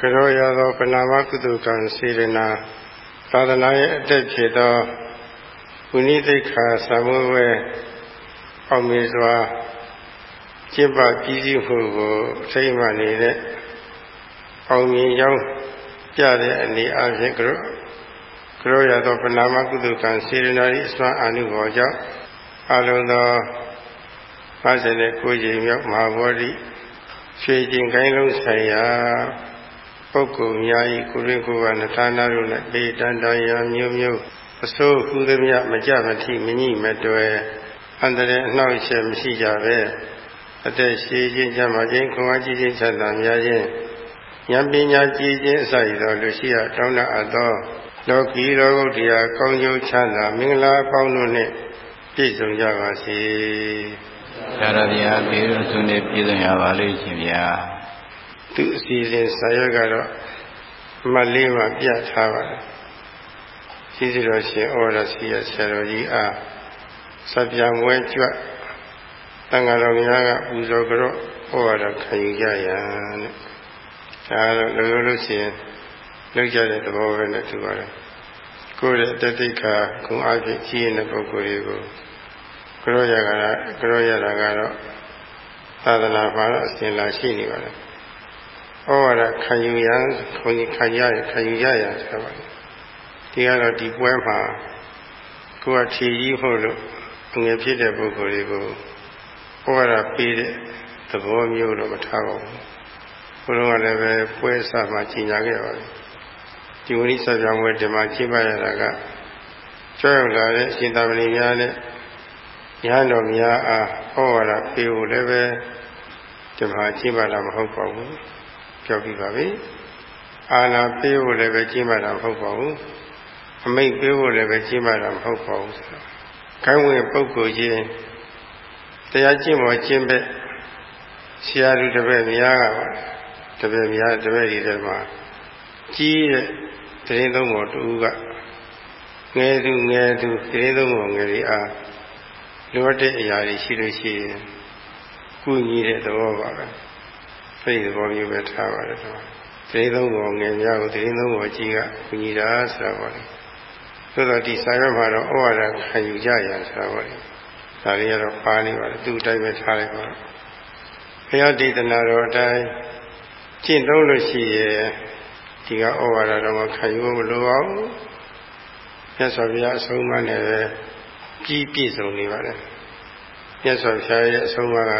ကရောရသောပနာမကုသကံစေရနာသာသနာရဲ့အတက်ဖြစ်သောဝိနိသိက္ခာသမုဝဲအောင်မြင်စွာကျင့်ပပြည်စည်းမှုကိုအထိမ့်မှနေတဲ့အောင်မြင်ကြောင်းပြတဲ့အနေအချင်းကရောကရောရသောပနာမကုသကံစေရနာ၏အစွမ်းအာနုဘောကြောင့်အလုံးသော59ကြိမ်မြောက်မဟာဗောဓိရွှေကျင်ကိုင်းလုံးဆိုင်ရာ ပုဂ္ဂိုလ်များ၏ကိုရင်းကိုယ်ကနထာနာတို့နဲ့ပေတန်တန်ရာမျိုးမျိုးအစိုးခုသမျှမကြမထိမညိမတွယ်အန္တရာယ်အနှောက်အယှက်မရှိကြပဲအသက်ရှိခြင်းချမ်းသာခြင်းခွန်အားကြီးခြင်းချမ်းသာများခြင်းဉာဏ်ပညာကြည်ခြင်းအစရသောလူရှိရတောင်းတအပ်သောလောကီလောကုတ္တရာကောင်းကျိုးချမ်းသာမင်္ဂလာအပေါင်းတို့နှင့်ပြည့်စုံကြပါစေ။သာရဗျာဘေးတို့သူနဲ့ပြည့်စုံရပါလိမ့်ရှင်ဗျာ။ သူအစီအစဉ်ဆရာကတော့မလေးမှာပြထားပါတယ်။ရှိစီတော်ရှင်ဩရစီရဆရာတော်ကြီးအားစပြန်ဝဲကြွတန်ဃာတော်များကပူဇော်ကြတော့ဩဝါဒခံယူကြရတဲ့။ဒါတော့လိုလိုလို့ရှိရင်လောက်ကြတဲ့သဘောပဲနဲ့သူပါတယ်ကိုယ်ရဲ့တတိခါခုအဖြစ်ကြီးတဲ့ပုဂ္ဂိုလ်တွေကိုကရောရကကရောရတာကတော့သာသနာမှာတော့အစဉ်လာရှိနေပါတယ် ဩဝါဒခံယူရန်ခွန်ကြီးခံရရခံယူရရဆိုပါဒီကတော့ဒီပွဲမှာကိုယ်ကထီကြီးဖို့လို့ငွေဖြစ်တဲ့ပုဂ္ဂိုလ်တွေကိုဩဝါဒပေးတဲ့သဘောမျိုးတော့မထားပါဘူးဘုရားကလည်းပဲပွဲစားမှာကြီးညာခဲ့ပါတယ်ဒီဝိရိသပြောင်းပွဲဒီမှာကျင်းပရတာကကျွမ်းလာတဲ့အရှင်သာမဏေများနဲ့ညာတော်များအားဟောရတာပေးဖို့လည်းပဲဒီမှာကျင်းပတာမဟုတ်ပါဘူး ပြောပြပါပြီအာနာပေးဖို့လည်းပဲကျင်းပတာမဟုတ်ပါဘူးအမိတ်ပေးဖို့လည်းပဲကျင်းပတာမဟုတ်ပါဘူးဆိုတော့ခိုင်းဝင်ပုဂ္ဂိုလ်ချင်းတရားကျင့်ပေါ်ကျင့်ဘက်ဆရာလူတစ်ပည့်များကပါတပည့်များတပည့်ဒီထဲမှာကြီးတဲ့တရင်သုံးပေါ်တူကငယ်သူငယ်သူတရင်သုံးပေါ်ငယ်လေးအားလိုတဲ့အရာတွေရှိလို့ရှိရင်ကုညီတဲ့သဘောပါပဲ အဲဒီသဘောမျိုးပဲထားပါတယ်တော့တရင်သုံးပေါ်ငယ်များကိုတရင်သုံးပေါ်ကြီးကကုညီတာဆိုတာပါလေသို့တော့ဒီစာရွက်မှာတော့ဩဝါဒခံယူကြရဆိုတာပါလေဒါလေးကတော့ပါနေပါတယ်သူ့အတိုင်းပဲထားလိုက်ပါဘုရားဒေသနာတော်အတိုင်းကျင့်သုံးလို့ရှိရဲ့ဒီကဩဝါဒတော်ခံယူမလို့အောင်မြတ်စွာဘုရားအဆုံးအမနဲ့ပဲကြီးပြည့်စုံနေပါတယ်မြတ်စွာဘုရားရဲ့အဆုံးအမက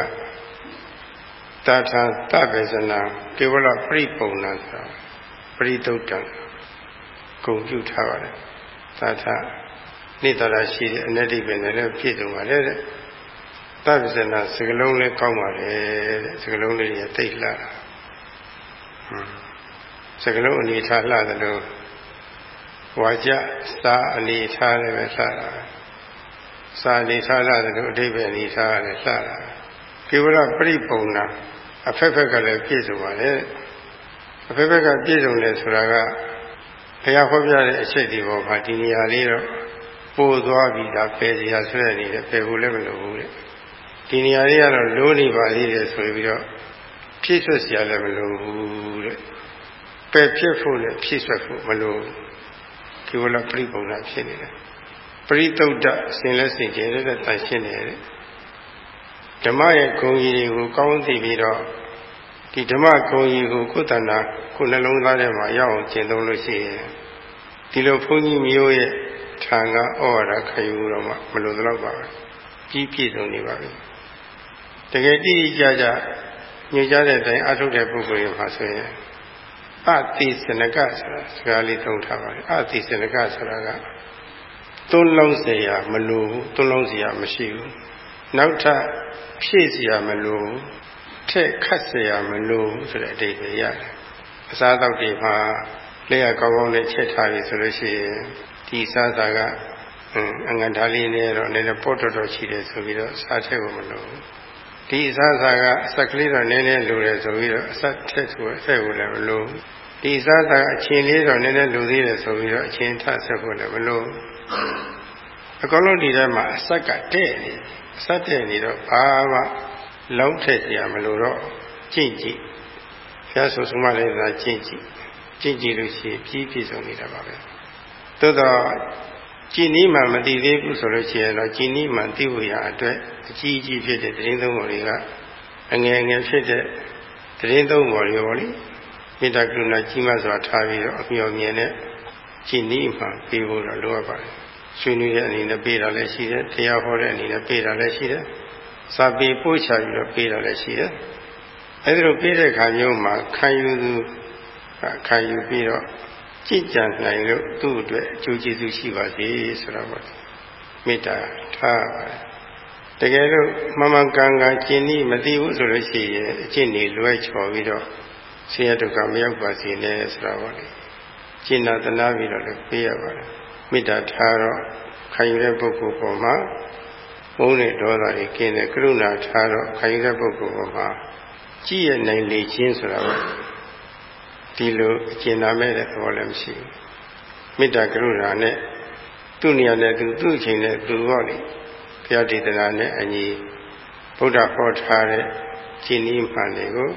တာထာတပေစနာကေဝလပရိပုံနာဆိုတာပရိဒုတ်တံဂုံပြုထားပါတယ်တာထာနိတ္တရာရှိတဲ့အနတ္တိပင်လည်းပြည့်စုံပါတယ်တဲ့တပ္ပစနာစကလုံးလေးကောင်းပါတယ်တဲ့စကလုံးလေးတွေတိတ်လာတာဟွန်းစကလုံးအနေထားလှတယ်လို့ဝါကြစာအနေထားလည်းပဲလှတာစာအနေထားလှတယ်လို့အတိပ္ပယ်အနေထားလည်းလှတာကေဝလပရိပုံနာ အဖက်ဖက်ကလည်းပြည့်စုံပါလေအဖက်ဖက်ကပြည့်စုံတယ်ဆိုတာကဘုရားဟောပြတဲ့အချက်ဒီပေါ်မှာဒီနေရာလေးတော့ပို့သွားပြီဒါပယ်စရာဆွဲနေတယ်ပယ်ဖို့လည်းမလိုဘူးလေဒီနေရာလေးကတော့လိုးနေပါသေးတယ်ဆိုပြီးတော့ဖြည့်ဆွတ်စရာလည်းမလိုဘူးတဲ့ပယ်ဖြစ်ဖို့နဲ့ဖြည့်ဆွတ်ဖို့မလိုဒီဝလပရိပုံနာဖြစ်နေတယ်ပရိသုဒ္ဓဆင်လက်ဆင်ကျဲတဲ့တန်ရှင်းနေတဲ့ ဓမ္မရဲ့ဂုဏ်ကြီးတွေကိုကောင်းသိပြီးတော့ဒီဓမ္မဂုဏ်ကြီးကိုကိုယ်တဏ္ဍာကိုယ်နှလုံးသားထဲမှာရောက်အောင်ကျင့်သုံးလို့ရှိရင်ဒီလိုဘုန်းကြီးမျိုးရဲ့ထံကဩဝါဒခံယူတော့မှမလိုတော့ပါဘူးကြီးပြည့်စုံနေပါပြီတကယ်တိတိကျကျညွှန်ကြားတဲ့အတိုင်းအထုတ်တဲ့ပုဂ္ဂိုလ်တွေမှာဆိုရင်အတိစနကဆိုတာစကားလေးသုံးထားပါတယ်အတိစနကဆိုတာကသွန်းလုံးเสียမလိုဘူးသွန်းလုံးเสียမရှိဘူးနောက်ထပ် ဖြည့်เสียမလိုဘူးထက်ခတ်เสียမလိုဘူးဆိုတဲ့အဓိပ္ပာယ်ရတယ်အစားအသောက်တွေမှာလက်ရကောင်းကောင်းနဲ့ချက်ထားပြီဆိုလို့ရှိရင်ဒီစားစာကအငန်ဓာလေးနဲ့တော့နည်းနည်းပေါ့တော်တော်ရှိတယ်ဆိုပြီးတော့စားထည့်ဖို့မလိုဘူးဒီအစားစာကအဆက်ကလေးတော့နည်းနည်းလိုတယ်ဆိုပြီးတော့အဆက်ထက်ကိုအဆက်ကိုလည်းမလိုဘူးဒီစားစာအချင်းလေးတော့နည်းနည်းလူသေးတယ်ဆိုပြီးတော့အချင်းထဆက်ဖို့လည်းမလိုအကောင်လုံးဒီထဲမှာအဆက်ကတဲ့နေအ စက်တဲ့နေတော့ဘာမှလောက်ထက်စရာမလိုတော့ကြင့်ကြည့်ဘုရားဆိုဆုံးမလေးသာကြင့်ကြည့်ကြင့်ကြည့်လို့ရှိရင်ပြီးပြည့်စုံနေတာပါပဲသို့တော့ကြည်နီးမှမတည်သေးဘူးဆိုလို့ရှိရင်တော့ကြည်နီးမှတည်ဖို့ရအတွက်အကြီးအကြီးဖြစ်တဲ့တရင်သုံးပေါ်တွေကအငယ်ငယ်ဖြစ်တဲ့တရင်သုံးပေါ်တွေပေါ့လေမေတ္တာကရုဏာကြီးမားစွာထားပြီးတော့အမျှော်မြင်နဲ့ကြည်နီးမှပြေဖို့တော့လိုအပ်ပါတယ် ဆွေးနွေးတဲ့အနေနဲ့ပေးတာလည်းရှိတယ်တရားဟောတဲ့အနေနဲ့ပေးတာလည်းရှိတယ်စာပေပို့ချပြီးတော့ပေးတာလည်းရှိတယ်အဲဒီလိုပေးတဲ့ခါမျိုးမှာခံယူသူခံယူပြီးတော့ကြည်ကြံနိုင်လို့သူ့အတွက်အကျိုးကျေးဇူးရှိပါစေဆိုတော့မေတ္တာထားပါတယ်တကယ်လို့မမကန်ကန်ကျင့်ဤမသိဘူးဆိုလို့ရှိရင်အကျင့်တွေလွဲချော်ပြီးတော့ဆင်းရဲဒုက္ခမရောက်ပါစေနဲ့ဆိုတော့ပါလေကျင့်နာတနာပြီးတော့လည်းပေးရပါတယ် မေတ္တာထားတော့ခံယူတဲ့ပုဂ္ဂိုလ်ပေါ်မှာမုန်းတဲ့ဒေါသတွေကင်းတဲ့ကရုဏာထားတော့ခံယူတဲ့ပုဂ္ဂိုလ်ပေါ်မှာကြည်ရနိုင်လေခြင်းဆိုတာပါဒီလိုအကျဉ်းနာမဲ့တဲ့သဘောလည်းမရှိဘူးမေတ္တာကရုဏာနဲ့သူ့နေရာနဲ့သူသူ့အချိန်နဲ့သူဟောလေဘုရားဒေသနာနဲ့အညီဗုဒ္ဓဟောထားတဲ့ကျင့်နည်းမှန်တွေကို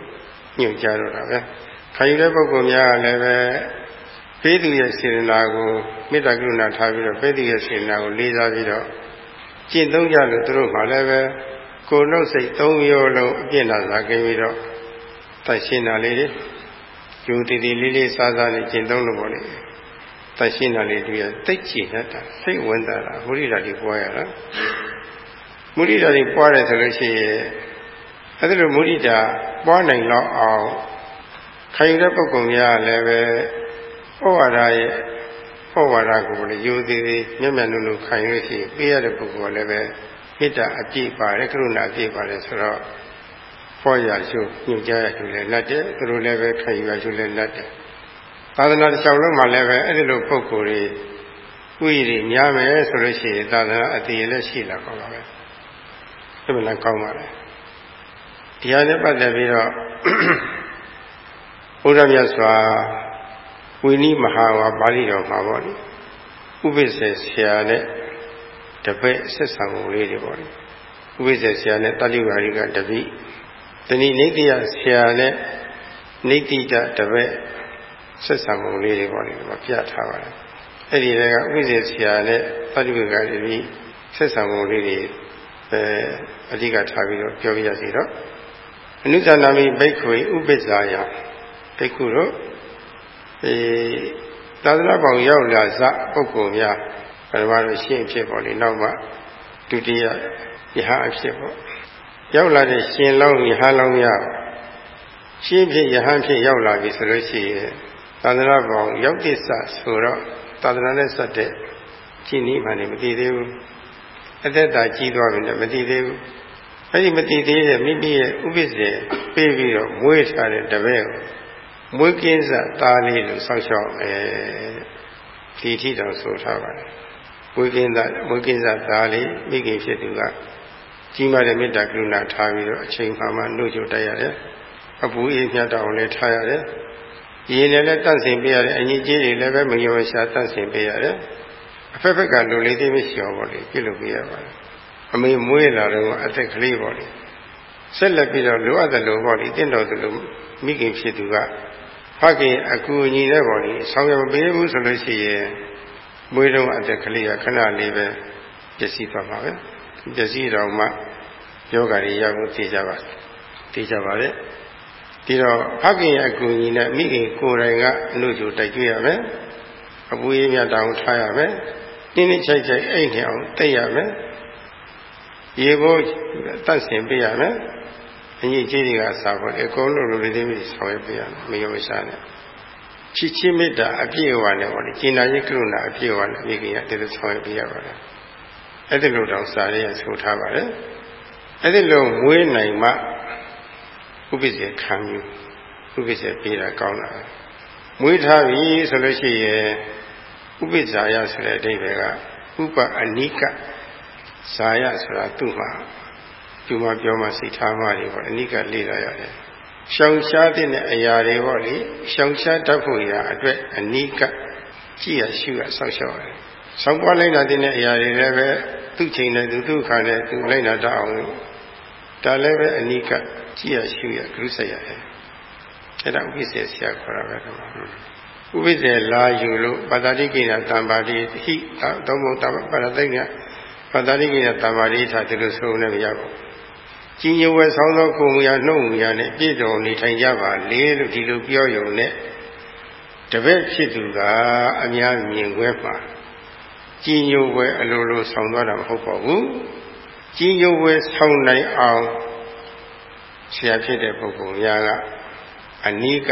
ညွှန်ကြားတော့တာပဲခံယူတဲ့ပုဂ္ဂိုလ်များကလည်းပဲ ပေးသူရဲ့စေတနာကိုမေတ္တာကရုဏာထားပြီးတော့ပေးသူရဲ့စေတနာကိုလေးစားပြီးတော့ကျင့်သုံးကြလို့သူတို့မှလည်းပဲကိုယ်နှုတ်စိတ်သုံးမျိုးလုံးအပြည့်နာစာကိပြီးတော့တိုက်ရှင်းတာလေးတွေယူတည်တည်လေးလေးစားစားနဲ့ကျင့်သုံးလို့ပေါ့လေတိုက်ရှင်းတာလေးတွေ့ရတိတ်ကြည်တတ်တာစိတ်ဝင်တာမုရိဒာတွေပွားရတာမုရိဒာတွေပွားတယ်ဆိုလို့ရှိရင်အဲဒီလိုမုရိဒာပွားနိုင်တော့အောင်ခံယူတဲ့ပုဂ္ဂိုလ်များလည်းပဲ ဩဝါဒရဲ့ဩဝါဒကိုလည်းယူသေးသေးမျက်မျက်နှုနှုခံရရှိပေးရတဲ့ပုဂ္ဂိုလ်လည်းပဲမေတ္တာအပြည့်ပါတယ်ကရုဏာအပြည့်ပါတယ်ဆိုတော့ဖောရရှုညွှန်ကြားရရှုလည်းလက်တယ်သူတို့လည်းပဲခံယူရရှုလည်းလက်တယ်သာသနာတစ်လျှောက်လုံးမှာလည်းပဲအဲ့ဒီလိုပုဂ္ဂိုလ်တွေဥယျာဉ်များမယ်ဆိုလို့ရှိရင်သာသနာအတည်လည်းရှိလာပါပါပဲအဲ့ဒါလည်းကောင်းပါလေဒီဟာနဲ့ပတ်သက်ပြီးတော့ဘုရားမြတ်စွာ ဝိနိမဟာဝါပါဠိတော်မှာပေါ့လေဥပိ္ပစေဆရာနဲ့တပည့်ဆက်ဆံမှုလေးတွေပေါ့လေဥပိ္ပစေဆရာနဲ့တတိဝါရိကတပိတဏိနေတိယဆရာနဲ့နေတိတတပည့်ဆက်ဆံမှုလေးတွေပေါ့လေဒီမှာပြထားပါတယ်အဲ့ဒီတွေကဥပိ္ပစေဆရာနဲ့တတိဝါရိကတပိဆက်ဆံမှုလေးတွေအဲအဓိကထားပြီးတော့ပြောပြရစီတော့အနုဇာနာမိဘိက္ခွေဥပိ္ပဇာယဘိက္ခုတို့ အဲသာသနာပေါင်းရောက်လာစပုဂ္ဂိုလ်များပထမတော့ရှင်းဖြစ်ပေါ့လေနောက်မှဒုတိယယဟအဖြစ်ပေါ့ရောက်လာတဲ့ရှင်လောင်းယဟလောင်းများရှင်းဖြစ်ယဟန်ဖြစ်ရောက်လာပြီဆိုလို့ရှိရင်သာသနာပေါင်းရောက်တဲ့စဆိုတော့သာသနာနဲ့ဆက်တဲ့ကြည်နည်းမှလည်းမသိသေးဘူးအသက်တာကြီးသွားပြီလည်းမသိသေးဘူးအဲ့ဒီမသိသေးတဲ့မိမိရဲ့ဥပ္ပစ္စေပေးပြီးတော့မွေးထားတဲ့တပည့်ကို မွေးကင်းစသားလေးလို့ဆောက်ရှောက်မယ်ဒီထိတော်ဆိုထားပါတယ်မွေးကင်းစမွေးကင်းစသားလေးမိခင်ဖြစ်သူကကြီးမားတဲ့မေတ္တာကရုဏာထားပြီးတော့အချိန်မှမှနှုတ်ချိုတိုက်ရတယ်အပူအေးမြတ်တော်လည်းထားရတယ်ရေနဲ့လည်းတန့်စင်ပေးရတယ်အညီကြီးတွေလည်းပဲမယောရှာတန့်စင်ပေးရတယ်အဖက်ဖက်ကလူလေးသေးမရှိအောင်ပေါ့လေပြုလုပ်ပေးရပါတယ်အမေမွေးလာတော့အသက်ကလေးပေါ့လေဆက်လက်ပြီးတော့လိုအပ်တယ်လို့ပေါ့လေတင့်တော်တယ်လို့မိခင်ဖြစ်သူက ဖခင်အကူအညီနဲ့ပေါ့လေဆောင်ရွက်မပေးဘူးဆိုလို့ရှိရင်မွေးတော့အသက်ကလေးကခဏလေးပဲပျက်စီးသွားမှာပဲပျက်စီးတော့မှယောဂါတွေရောက်လို့သိကြပါသိကြပါလေဒီတော့ဖခင်ရဲ့အကူအညီနဲ့မိခင်ကိုယ်တိုင်ကအလို့ကျတိုက်ကြွရမယ်အပူရင်းမြတောင်ထားရမယ်တင်းတင်းချိုက်ချိုက်အိတ်နေအောင်တိတ်ရမယ်ရေဖို့တတ်ဆင်ပေးရမယ် အညီကြီးတွေကစာဖို့အကုန်လုံးလူတွေသိပြီးဆောင်ရွက်ပေးရမယ်မယောမရှာနဲ့ချစ်ချင်းမေတ္တာအပြည့်အဝနဲ့ဟောဒီကျင်နာရေးကရုဏာအပြည့်အဝနဲ့မိခင်ကတည်းကဆောင်ရွက်ပေးရပါတယ်အဲ့ဒီလိုတောင်စာရေးဆိုထားပါတယ်အဲ့ဒီလိုမွေးနိုင်မှဥပ္ပစေခံယူဥပ္ပစေပေးတာကောင်းတာမွေးထားပြီဆိုလို့ရှိရင်ဥပ္ပဇာယဆိုတဲ့အဓိပ္ပာယ်ကဥပအနိကဇာယဆိုတာသူ့မှာ ဒီမှာပြောမှစိတ်ထားမှတွေပေါ့အနိကလေ့လာရတယ်ရှောင်ရှားတဲ့အရာတွေပေါ့လေရှောင်ရှားတတ်ဖို့ရာအတွက်အနိကကြည့်ရရှုရဆောက်ရှောက်ရတယ်ဆောင်းပွားလိုက်တာတဲ့အရာတွေလည်းပဲသူ့ချိန်နဲ့သူသူ့ခါနဲ့သူလိုက်တာတအောင်ဒါလည်းပဲအနိကကြည့်ရရှုရဂရုစိုက်ရတယ်အဲ့ဒါဥပိ္ပစေဆရာခေါ်တာပဲဒီမှာဥပိ္ပစေလာယူလို့ပါတာတိကိဏတံပါတိဟိသုံးဘုံတပါရတိကပါတာတိကိဏတံပါတိထားဒီလိုဆိုနေမရဘူး ကြီးညိုဝဲဆောင်းသောကိုယ်မူရာနှုတ်မူရာနဲ့ပြည့်စုံနေထိုင်ကြပါလေလို့ဒီလိုပြောရုံနဲ့တပည့်ဖြစ်သူကအများမြင်ခွဲမှာကြီးညိုဝဲအလိုလိုဆောင်းသွားတာမဟုတ်ပါဘူးကြီးညိုဝဲဆောင်းနိုင်အောင်ဆရာဖြစ်တဲ့ပုဂ္ဂိုလ်များကအနိက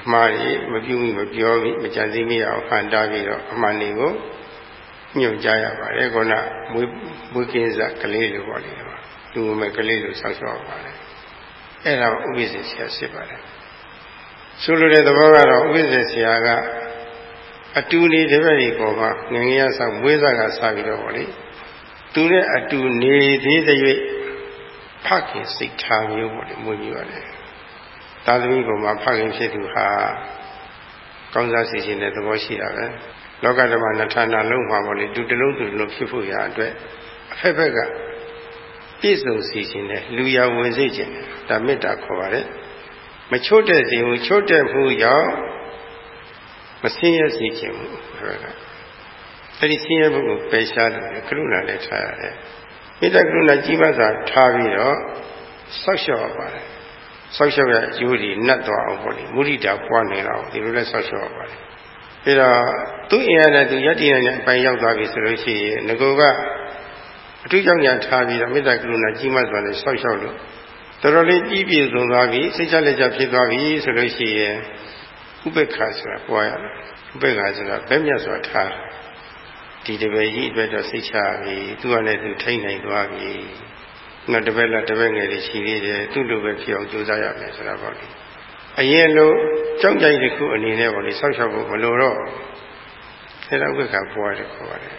အမှားကြီးမပြုမိမပြောမိမကြံစည်မိအောင်ဟန်တားပြီးတော့အမှန်တွေကိုညွှန်ကြားရပါတယ်ခုနမွေးမွေးကင်းစကလေးလိုပေါ့လေလူမဲ့ ကလေးလိုဆောက်ရှောက်ပါတယ်အဲ့ဒါဥပိ္ပစေဆရာဖြစ်ပါတယ်ဆိုလိုတဲ့သဘောကတော့ဥပိ္ပစေဆရာကအတူနေတပည့်တွေပေါ်မှာငငယ်ရဆောက်မွေးစားကစပြီးတော့ပေါ့လေသူနဲ့အတူနေသေးတဲ့၍ဖခင်စိတ်ထားမျိုးပေါ့လေမွေးပြီးပါတယ်သာသမီပေါ်မှာဖခင်ဖြစ်သူဟာကောင်းစားစီစဉ်တဲ့သဘောရှိတာပဲလောကဓမ္မနထာနာလုံးမှာပေါ့လေသူတလုံးသူတလုံးဖြစ်ဖို့ရာအတွက်အဖက်ဖက်က ပြည့်စုံစီခြင်းနဲ့လူရဝင်စေခြင်းဒါမေတ္တာခေါ်ပါတယ်မချို့တဲ့စေဘူးချို့တဲ့မှုရောက်မဆင်းရဲစေခြင်းဘူးဟုတ်ကဲ့အဲ့ဒီဆင်းရဲမှုကိုပယ်ရှားတယ်ကရုဏာနဲ့ထားရတယ်မေတ္တာကရုဏာကြီးပါးစွာထားပြီးတော့ဆောက်ရှောက်ပါတယ်ဆောက်ရှောက်ရအကျိုးတွေနှက်သွားအောင်ပေါ့လေမုဒိတာပွားနေတော့ဒီလိုလဲဆောက်ရှောက်ရပါတယ်အဲတော့သူ့အင်အားနဲ့သူယက်တည်နေတဲ့အပိုင်းရောက်သွားပြီဆိုလို့ရှိရင်ငကိုက အထူးကြောင့်ညာထားပြီးတော့မေတ္တာကရုဏာကြီးမှစွာနဲ့ဆောက်ရှောက်လို့တော်တော်လေးပြီးပြည့်စုံသွားပြီစိတ်ချလက်ချဖြစ်သွားပြီဆိုလို့ရှိရင်ဥပေက္ခဆိုတာပွားရတယ်ဥပေက္ခဆိုတာဘယ်မြတ်စွာထားဒီတပည့်ကြီးအတွက်တော့စိတ်ချပြီသူကလည်းသူထိန်နိုင်သွားပြီနောက်တပည့်လားတပည့်ငယ်တွေရှိသေးတယ်သူ့လိုပဲဖြစ်အောင်ကြိုးစားရမယ်ဆိုတာပေါ့လေအရင်လိုကြောက်ကြိုက်တစ်ခုအနေနဲ့ပေါ့လေဆောက်ရှောက်ဖို့မလိုတော့အဲဒါဥပေက္ခပွားတယ်ခေါ်ပါတယ်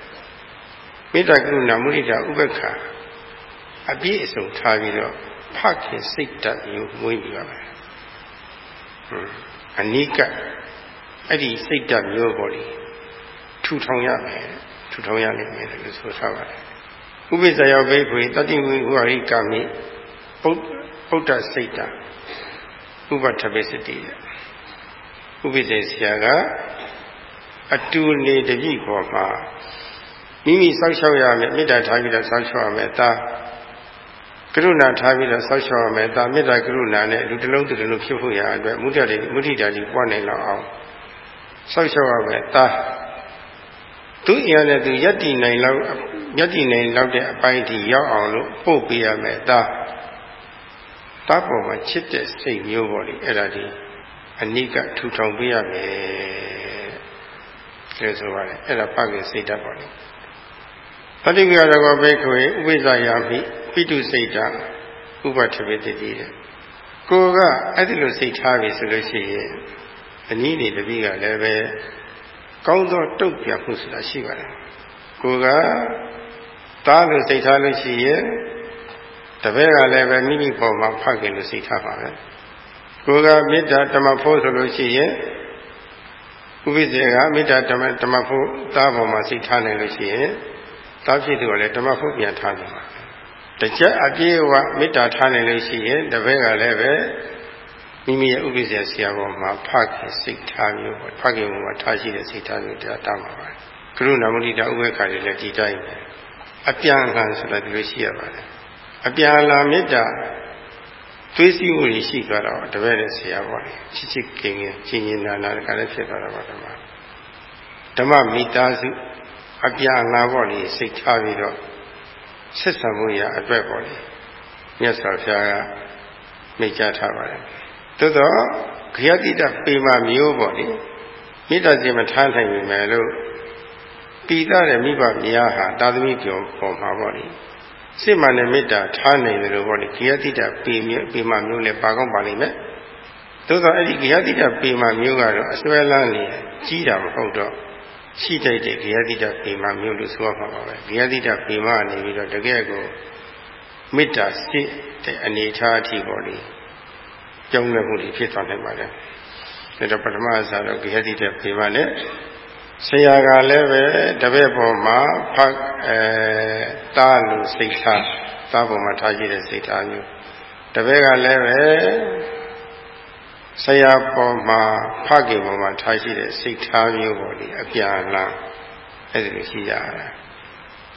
မေတ္တာကရုဏာမုဒိတာဥပက္ခအပြည့်အစုံထားပြီးတော့ဖခင်စိတ်ဓာတ်မျိုးမွေးပြီးပါမယ်အနိကအဲ့ဒီစိတ်ဓာတ်မျိုးပေါ့လေထူထောင်ရမယ်ထူထောင်ရနိုင်မယ်လို့ဆိုထားပါတယ်ဥပိ္ပဇာယောဘိခွေတတိဝိဝါရိကမိပုဒ္ဓစိတ်ဓာတ်ဥပထပိစတိဥပိ္ပဇေဆရာကအတူနေတပြည့်ပေါ်မှာ မိမိစောက်ရှောက်ရမယ်မေတ္တာထားပြီးတော့စောက်ရှောက်ရမယ်ဒါကရုဏာထားပြီးတော့စောက်ရှောက်ရမယ်ဒါမေတ္တာကရုဏာနဲ့လူတစ်လုံးတစ်လုံးဖြစ်ဖို့ရအတွက်မုဒ္ဒတိမုဒိတာကြီးပွားနိုင်လောက်အောင်စောက်ရှောက်ရမယ်ဒါသူအရင်နဲ့သူယက်တည်နိုင်လောက်ယက်တည်နိုင်လောက်တဲ့အပိုင်းထိရောက်အောင်လို့ပို့ပေးရမယ်ဒါတာပေါ်မှာချစ်တဲ့စိတ်မျိုးပေါ့လေအဲ့ဒါဒီအနိကထူထောင်ပေးရမယ်လို့ဆိုပါတယ်အဲ့ဒါပကေစိတ်ဓာတ်ပေါ့လေ ပဋိက္ခရကောဘိက္ခွေဥပိ္ပဇာယာမိပိတုစိတ်တာဥပထဝေတတိတဲ့ကိုကအဲ့ဒီလိုစိတ်ထားပြီဆိုလို့ရှိရင်အနည်းနေတပည့်ကလည်းပဲကောင်းသောတုတ်ပြမှုဆိုတာရှိပါတယ်ကိုကသားလို့စိတ်ထားလို့ရှိရင်တပည့်ကလည်းပဲမိမိပေါ်မှာဖခင်လို့စိတ်ထားပါပဲကိုကမေတ္တာဓမ္မဖို့ဆိုလို့ရှိရင်ဥပိ္ပဇေကမေတ္တာဓမ္မဓမ္မဖို့သားပေါ်မှာစိတ်ထားနိုင်လို့ရှိရင် သားဖြစ်သူကလည်းဓမ္မဖို့ပြန်ထားတယ်တကြအပြေဝမေတ္တာထားနိုင်လို့ရှိရင်တပည့်ကလည်းပဲမိမိရဲ့ဥပ္ပဇ္ဇဆရာပေါ်မှာဖခင်စိတ်ထားမျိုးပေါ့ဖခင်ပေါ်မှာထားရှိတဲ့စိတ်ထားမျိုးတရားတားမှာပါကရုဏာမုဒိတာဥပ္ပခါတွေလည်းဒီတိုင်းပဲအပြန်အလှန်ဆိုတာဒီလိုရှိရပါတယ်အပြန်အလှန်မေတ္တာသွေးစည်းမှုတွေရှိသွားတော့တပည့်တဲ့ဆရာပေါ့လေချစ်ချစ်ခင်ခင်ချင်းချင်းနာနာတခါလည်းဖြစ်သွားတာပါဓမ္မဓမ္မမိသားစု အပြာလာပေါ့လေစိတ်ထားပြီးတော့ဆက်ဆံမှုရအတွက်ပေါ့လေမြတ်စွာဘုရားကမိတ်ကြထားပါတယ်သို့တော့ခရတိတပေမမျိုးပေါ့လေမေတ္တာစိမထားနိုင်ပြီမယ်လို့ပိသတဲ့မိဘများဟာတာသမီကျော်ပေါ်မှာပေါ့လေစိတ်မှန်တဲ့မေတ္တာထားနိုင်တယ်လို့ပေါ့လေခရတိတပေမျိုးပေမမျိုးလည်းပါကောင်းပါလိမ့်မယ်သို့တော့အဲ့ဒီခရတိတပေမမျိုးကတော့အစွဲလန်းနေကြီးတာမဟုတ်တော့ ရှိတိုက်တဲ့ဂေယတိတပေမမျိုးလို့ဆိုရမှာပါပဲဂေယတိတပေမအနေပြီးတော့တကယ်ကိုမေတ္တာစိတ်တဲ့အနေထားအထိပေါ့လေကြောင်းလဲမှုတွေဖြစ်သွားနိုင်ပါတယ်ဒါတော့ပထမအစားတော့ဂေယတိတပေမနဲ့ဆရာကလည်းပဲတပည့်ပေါ်မှာဖတ်အဲတားလို့စိတ်ထားတားပေါ်မှာထားရှိတဲ့စိတ်ထားမျိုးတပည့်ကလည်းပဲ ဆရာပေါ်မှာဖခင်ပေါ်မှာထားရှိတဲ့စိတ်ထားမျိုးပေါ်လေအပြန်လာအဲ့ဒီလိုရှိကြတာ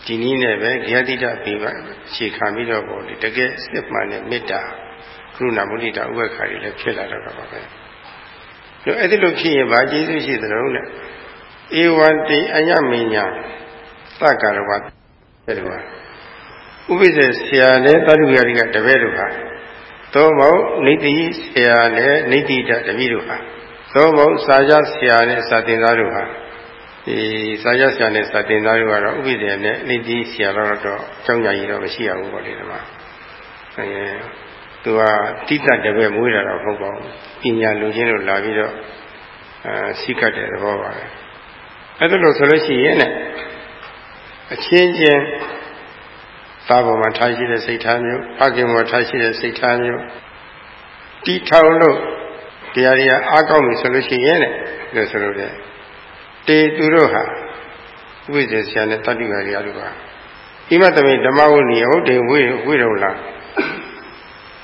ဒီနည်းနဲ့ပဲဂယတိတပိပအခြေခံပြီးတော့ပေါ်လေတကယ်စစ်မှန်တဲ့မေတ္တာကရုဏာမုဒိတာဥပ္ပခါတွေလည်းဖြစ်လာတော့တာပါပဲအဲ့အဲ့ဒီလိုဖြစ်ရင်ဘာကျေးဇူးရှိသလဲနဲ့ဧဝံတိအညမညာသက္ကာရဝအဲ့ဒီမှာဥပိ္ပဇေဆရာနဲ့တတုရာတိကတပည့်တို့ဟာ သို့မဟုတ်နေတိဆရာနဲ့နေတိတတပည့်တို့ဟာသို့မဟုတ်စာကြဆရာနဲ့စာသင်သားတို့ဟာဒီစာကြဆရာနဲ့စာသင်သားတို့ကတော့ဥပိ္ပဇေနဲ့နေတိဆရာတော့တော့အကြောင်းညာကြီးတော့မရှိရဘူးပေါ့လေဒီမှာအဲသူကတိတတပည့်မွေးတာတော့မဟုတ်ပါဘူးပညာလူချင်းတို့လာပြီးတော့အဲစိကတ်တဲ့သဘောပါပဲအဲ့ဒါလို့ဆိုလို့ရှိရင်လည်းအချင်းချင်း သားပေါ်မှာထားရှိတဲ့စိတ်ထားမျိုးဖခင်ပေါ်ထားရှိတဲ့စိတ်ထားမျိုးတီထောင်လို့တရားတွေကအားကောင်းပြီဆိုလို့ရှိရင်လည်းလို့ဆိုလို့တဲ့တေသူတို့ဟာဥပ္ပဇ္ဇဆရာနဲ့တတိယရာတို့ကဣမတမိဓမ္မဝုဏီဟုတ်တယ်ဝိဝိရုံလား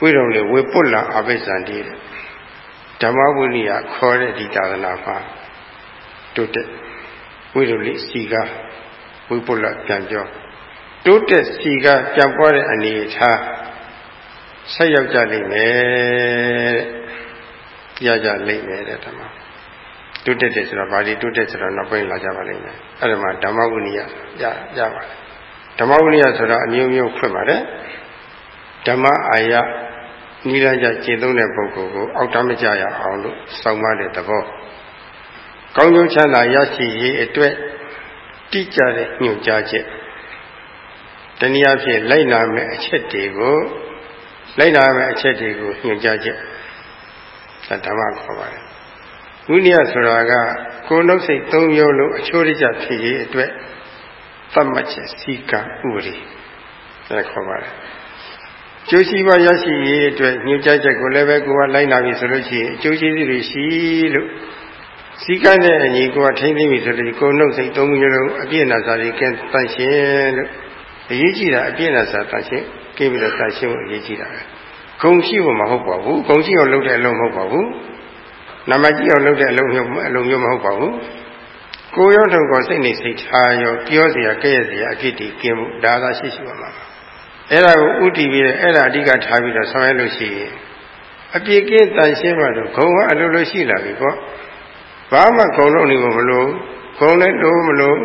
ဝိရုံလေဝေပုတ်လာအဘိဇံတည်းဓမ္မဝုဏီကခေါ်တဲ့ဒီသာသနာမှာတိုးတက်ဝိရုံလေးစီကဝိပုတ်လာပြန်ပြော တိုးတက်စီကပြန်ပွားတဲ့အနေထားဆက်ရောက်ကြလိမ့်မယ်တဲ့ရကြလိမ့်မယ်တဲ့ဓမ္မတိုးတက်တယ်ဆိုတော့ဗာဒီတိုးတက်ဆိုတော့နောက်ပိုင်းလာကြပါလိမ့်မယ်အဲ့ဒါမှဓမ္မဝိနည်းရရပါတယ်ဓမ္မဝိနည်းဆိုတာအမျိုးမျိုးဖွင့်ပါတယ်ဓမ္မအာယနိလကြကျင့်သုံးတဲ့ပုဂ္ဂိုလ်ကိုအောက်တမကြရအောင်လို့စောင့်မတဲ့သဘောကောင်းကျိုးချမ်းသာရရှိရေးအတွက်တိကျတဲ့ညွှန်ကြားချက် တနည်းအားဖြင့်လိုက်နာမဲ့အချက်တွေကိုလိုက်နာမဲ့အချက်တွေကိုညွှန်ကြားချက်ဒါဓမ္မခေါ်ပါတယ်ဝိနည်းဆိုတာကကိုယ်နှုတ်စိတ်သုံးမျိုးလုံးအချိုးတကျဖြစ်ရေးအတွက်သတ်မှတ်ချက်စီကံဥပဒေဒါခေါ်ပါတယ်ကျိုးရှိပါရရှိရေးအတွက်ညွှန်ကြားချက်ကိုလည်းပဲကိုယ်ကလိုက်နာပြီဆိုလို့ရှိရင်အကျိုးရှိသည်တွေရှိလို့စီကံတဲ့အညီကိုယ်ကထိမ့်သိပြီဆိုလို့ကိုယ်နှုတ်စိတ်သုံးမျိုးလုံးအပြည့်အနာစာတွေကဲတန့်ရှင်းလို့ အရေးကြီးတာအပြည့်နဲ့စာတန်ရှင်းကိပြီးတော့တန်ရှင်းဖို့အရေးကြီးတာပဲဂုံရှိဖို့မဟုတ်ပါဘူးဂုံရှိအောင်လုပ်တဲ့အလုပ်မဟုတ်ပါဘူးနမကြီးအောင်လုပ်တဲ့အလုပ်မျိုးအလုပ်မျိုးမဟုတ်ပါဘူးကိုရောထုတ်ကောစိတ်နေစိတ်ထားရောပြောစရာကြည့်ရစရာအဖြစ်တည်กินမှုဒါသာရှိရှိပါမှာအဲ့ဒါကိုဥတည်ပြီးတော့အဲ့ဒါအဓိကထားပြီးတော့ဆောင်ရွက်လို့ရှိရင်အပြည့်ကင်းတန်ရှင်းမှတော့ဂုံကအလိုလိုရှိလာပြီပေါ့ဘာမှဂုံလုံးနေမလို့ဂုံလည်းလို့မလို့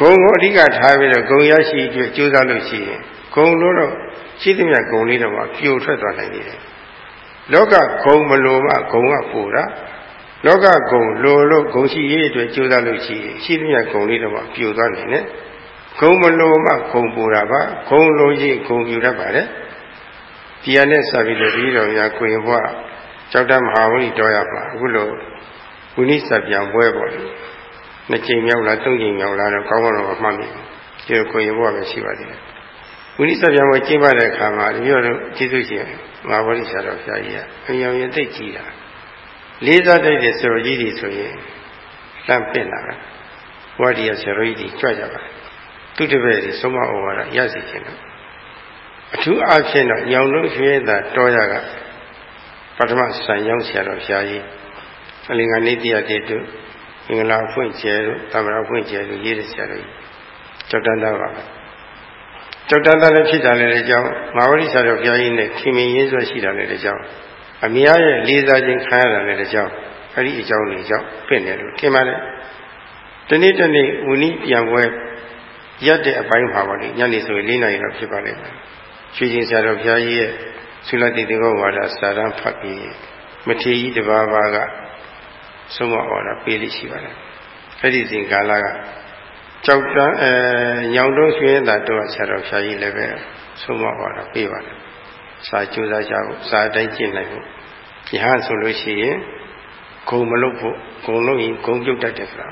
ဂုံကိုအဓိကထားပြီးတော့ဂုံရရှိအတွက်ကြိုးစားလို့ရှိရင်ဂုံလို့တော့ရှိသမျှဂုံလေးတော့မှပြိုထွက်သွားနိုင်တယ်လောကဂုံမလို့မှဂုံကပူတာလောကဂုံလိုလို့ဂုံရှိရေးအတွက်ကြိုးစားလို့ရှိရင်ရှိသမျှဂုံလေးတော့မှပြိုသွားနိုင်တယ်ဂုံမလို့မှဂုံပူတာပါဂုံလိုရေးဂုံပြူတတ်ပါတယ်ဒီရနဲ့ဆက်ပြီးတော့ဒီတော်များကိုရင်ဘွားကျောက်တမဟာဝိတော်ရပါအခုလိုဝိနိစ္စပြန်ပွဲပေါ်တယ် နှစ်ကြိမ်မြောက်လားသုံးကြိမ်မြောက်လားတော့ကောင်းကောင်းတော့မှတ်မိဒီကိုရင်ဘုရားပဲရှိပါသေးတယ်ဝိနိစ္စပြန်ပွဲကျင်းပတဲ့အခါမှာဒီလိုတော့ကျေးဇူးရှင်ငါဘောဓိဆရာတော်ဆရာကြီးကအယောင်ရင်သိကြည်တာလေးစားတိုက်တဲ့ဆရာကြီးတွေဆိုရင်လမ်းပင့်လာတာဝါဒီယာဆရာကြီးတွေကြွကြပါသူတပည့်တွေဆုံးမဩဝါဒရစီခြင်းတော့အထူးအားဖြင့်တော့ညောင်လို့ရွှေသာတော်ရကပထမဆံရောက်ဆရာတော်ဆရာကြီးအလင်္ကာနေတိယတေတု မင်္ဂလာဖွင့်ကျဲတို့တမရဖွင့်ကျဲတို့ရေးတဲ့ဆရာတော်ကြီးကျောက်တန်းသားပါပဲကျောက်တန်းသားလည်းဖြစ်တာလည်းအကြောင်းမာဝရိဆရာတော်ဘုရားကြီးနဲ့ခင်မင်ရင်းစွဲရှိတာလည်းအကြောင်းအများရဲ့လေးစားခြင်းခံရတာလည်းအကြောင်းအဲ့ဒီအကြောင်းတွေကြောင့်ဖြစ်နေလို့ထင်ပါတယ်ဒီနေ့တနေ့ဝီနီပြန်ပွဲရက်တဲ့အပိုင်းပါပါလေညနေဆိုရင်၄နာရီတော့ဖြစ်ပါလိမ့်မယ်ရွှေချင်းဆရာတော်ဘုရားကြီးရဲ့သုလတိတေဂောဝါဒစာရန်ဖတ်ပြီးမထေရကြီးတပါးပါးက ဆုံးမဩဝါဒပေးလိရှိပါတယ်အဲ့ဒီစဉ်ကာလကကြောက်တန်းအဲညောင်တော့ရွှေသာတော့ဆရာတော်ဖြာကြီးလည်းပဲဆုံးမဩဝါဒပေးပါတယ်စာကြိုးစားကြဖို့စာအတိုင်းကျင့်နိုင်ဖို့ယဟန်ဆိုလို့ရှိရင်ဂုံမလုပ်ဖို့ဂုံလို့ရင်ဂုံပြုတ်တတ်တယ်ဆိုတာ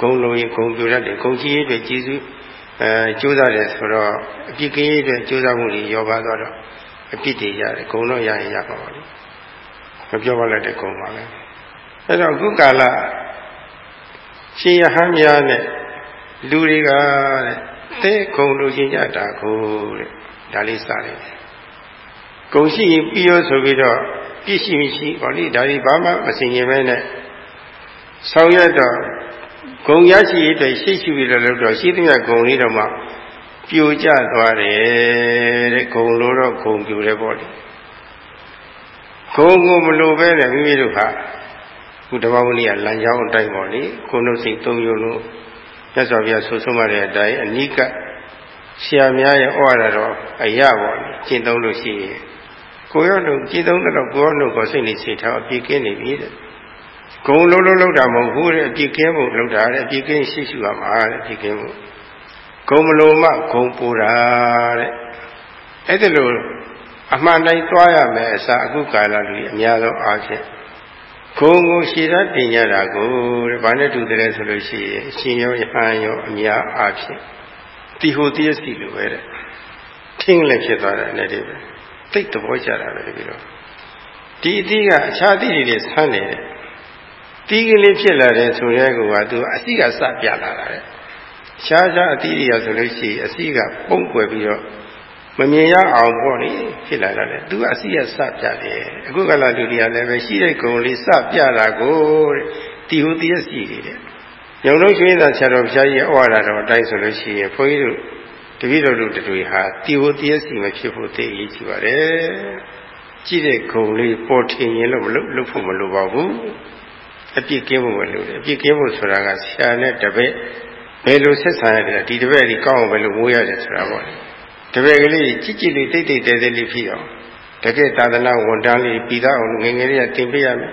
ဂုံလို့ရင်ဂုံပြုတ်တတ်တယ်ဂုံကြီးရေးအတွက်ကျေးဇူးအဲကြိုးစားတယ်ဆိုတော့အပြစ်ကင်းရေးအတွက်ကြိုးစားမှုတွေရောပါသွားတော့အပြစ်တွေရတယ်ဂုံတော့ရရင်ရပါပါလိမ့်မပြောပါလိုက်တဲ့ဂုံပါပဲ အဲ့တော့ခုကာလရှင်ယဟန်များနဲ့လူတွေကတဲ့တဲခုံလို့ရှင်ကြတာကိုတဲ့ဒါလေးစတယ်ဂုံရှိရင်ပြီးရောဆိုပြီးတော့ပြည့်ရှိရှိဟောဒီဒါဒီဘာမှမစင်ရင်ပဲနဲ့ဆောင်ရွက်တော့ဂုံရရှိရေးအတွက်ရှိရှိပြီးတော့လို့တော့ရှိသမျှဂုံလေးတော့မှပြိုကျသွားတယ်တဲ့ဂုံလို့တော့ဂုံပြိုတယ်ပေါ့လေဂုံကိုမလိုပဲနဲ့မိမိတို့ဟာ ခုဓမ္မဝဏိကလမ်းကြောင်းအတိုင်းပေါ့လေကိုယ်နှုတ်စိတ်သုံးယုံလို့မြတ်စွာဘုရားဆိုဆုံးမတဲ့အတိုင်းအနိကဆရာများရဲ့ဩဝါဒတော်အရာပေါ့လေကျင့်သုံးလို့ရှိရင်ကိုရောတို့ကျင့်သုံးတော့ကိုရောတို့ကိုစိတ်နေစိတ်ထားအပြည့်ကင်းနေပြီတဲ့ဂုံလုံးလုံးလောက်တာမဟုတ်ဘူးတဲ့အပြည့်ကင်းဖို့လောက်တာတဲ့အပြည့်ကင်းရှိရှိပါမှာတဲ့အပြည့်ကင်းဖို့ဂုံမလုံးမဂုံပူတာတဲ့အဲ့ဒါလို့အမှန်တိုင်းသွားရမယ်အစားအခုကာလလူကြီးအများဆုံးအားဖြင့် ဂုံကိုရှည်ရတင်ရတာကိုတဲ့ဘာနဲ့တူတယ်ဆိုလို့ရှိရင်အရှင်ရောယဟန်ရောအများအားဖြင့်တီဟိုတည်းစီလိုပဲတဲ့ထင်းလည်းဖြစ်သွားတယ်လည်းဒီပဲသိသဘောကျတာပဲဒီလိုဒီအတိကအခြားအတိတွေဆန်းနေတယ်တီးကလေးဖြစ်လာတယ်ဆိုရဲကသူအစီကစပြလာတာတဲ့ရှားရှားအတိတွေကဆိုလို့ရှိရင်အစီကပုံကွယ်ပြီးတော့ မမြင်ရအောင်ပေါ့လေဖြစ်လာတယ်သူအစီရစပြတယ်အခုကလာလူတွေကလည်းပဲရှိတဲ့ကုံလေးစပြတာကိုတဲ့တီဟူတည်းစီတယ်ညုံလုံးရွှေသာဆရာတော်ဘုရားကြီးဩဝါဒတော်အတိုင်းဆိုလို့ရှိရင်ဘုန်းကြီးတို့တပည့်တော်တို့တွေဟာတီဟူတည်းစီမဖြစ်ဖို့သိအရေးကြီးပါတယ်ကြည့်တဲ့ခုံလေးပေါ်ထင်ရင်လို့မလုပ်လုပ်ဖို့မလိုပါဘူးအပြစ်ကင်းဖို့မလိုတယ်အပြစ်ကင်းဖို့ဆိုတာကဆရာနဲ့တပည့်ဘယ်လိုဆက်ဆံရတယ်ဒီတပည့်ဒီကောင်းအောင်ဘယ်လိုမိုးရတယ်ဆိုတာပေါ့ တပည့်ကလေးကြည်ကြည်လေးတိတ်တိတ်တဲတဲလေးဖြစ်အောင်တကယ်သာသနာဝန်တန်းလေးပြီးသားအောင်ငယ်ငယ်လေးကသင်ပေးရမယ်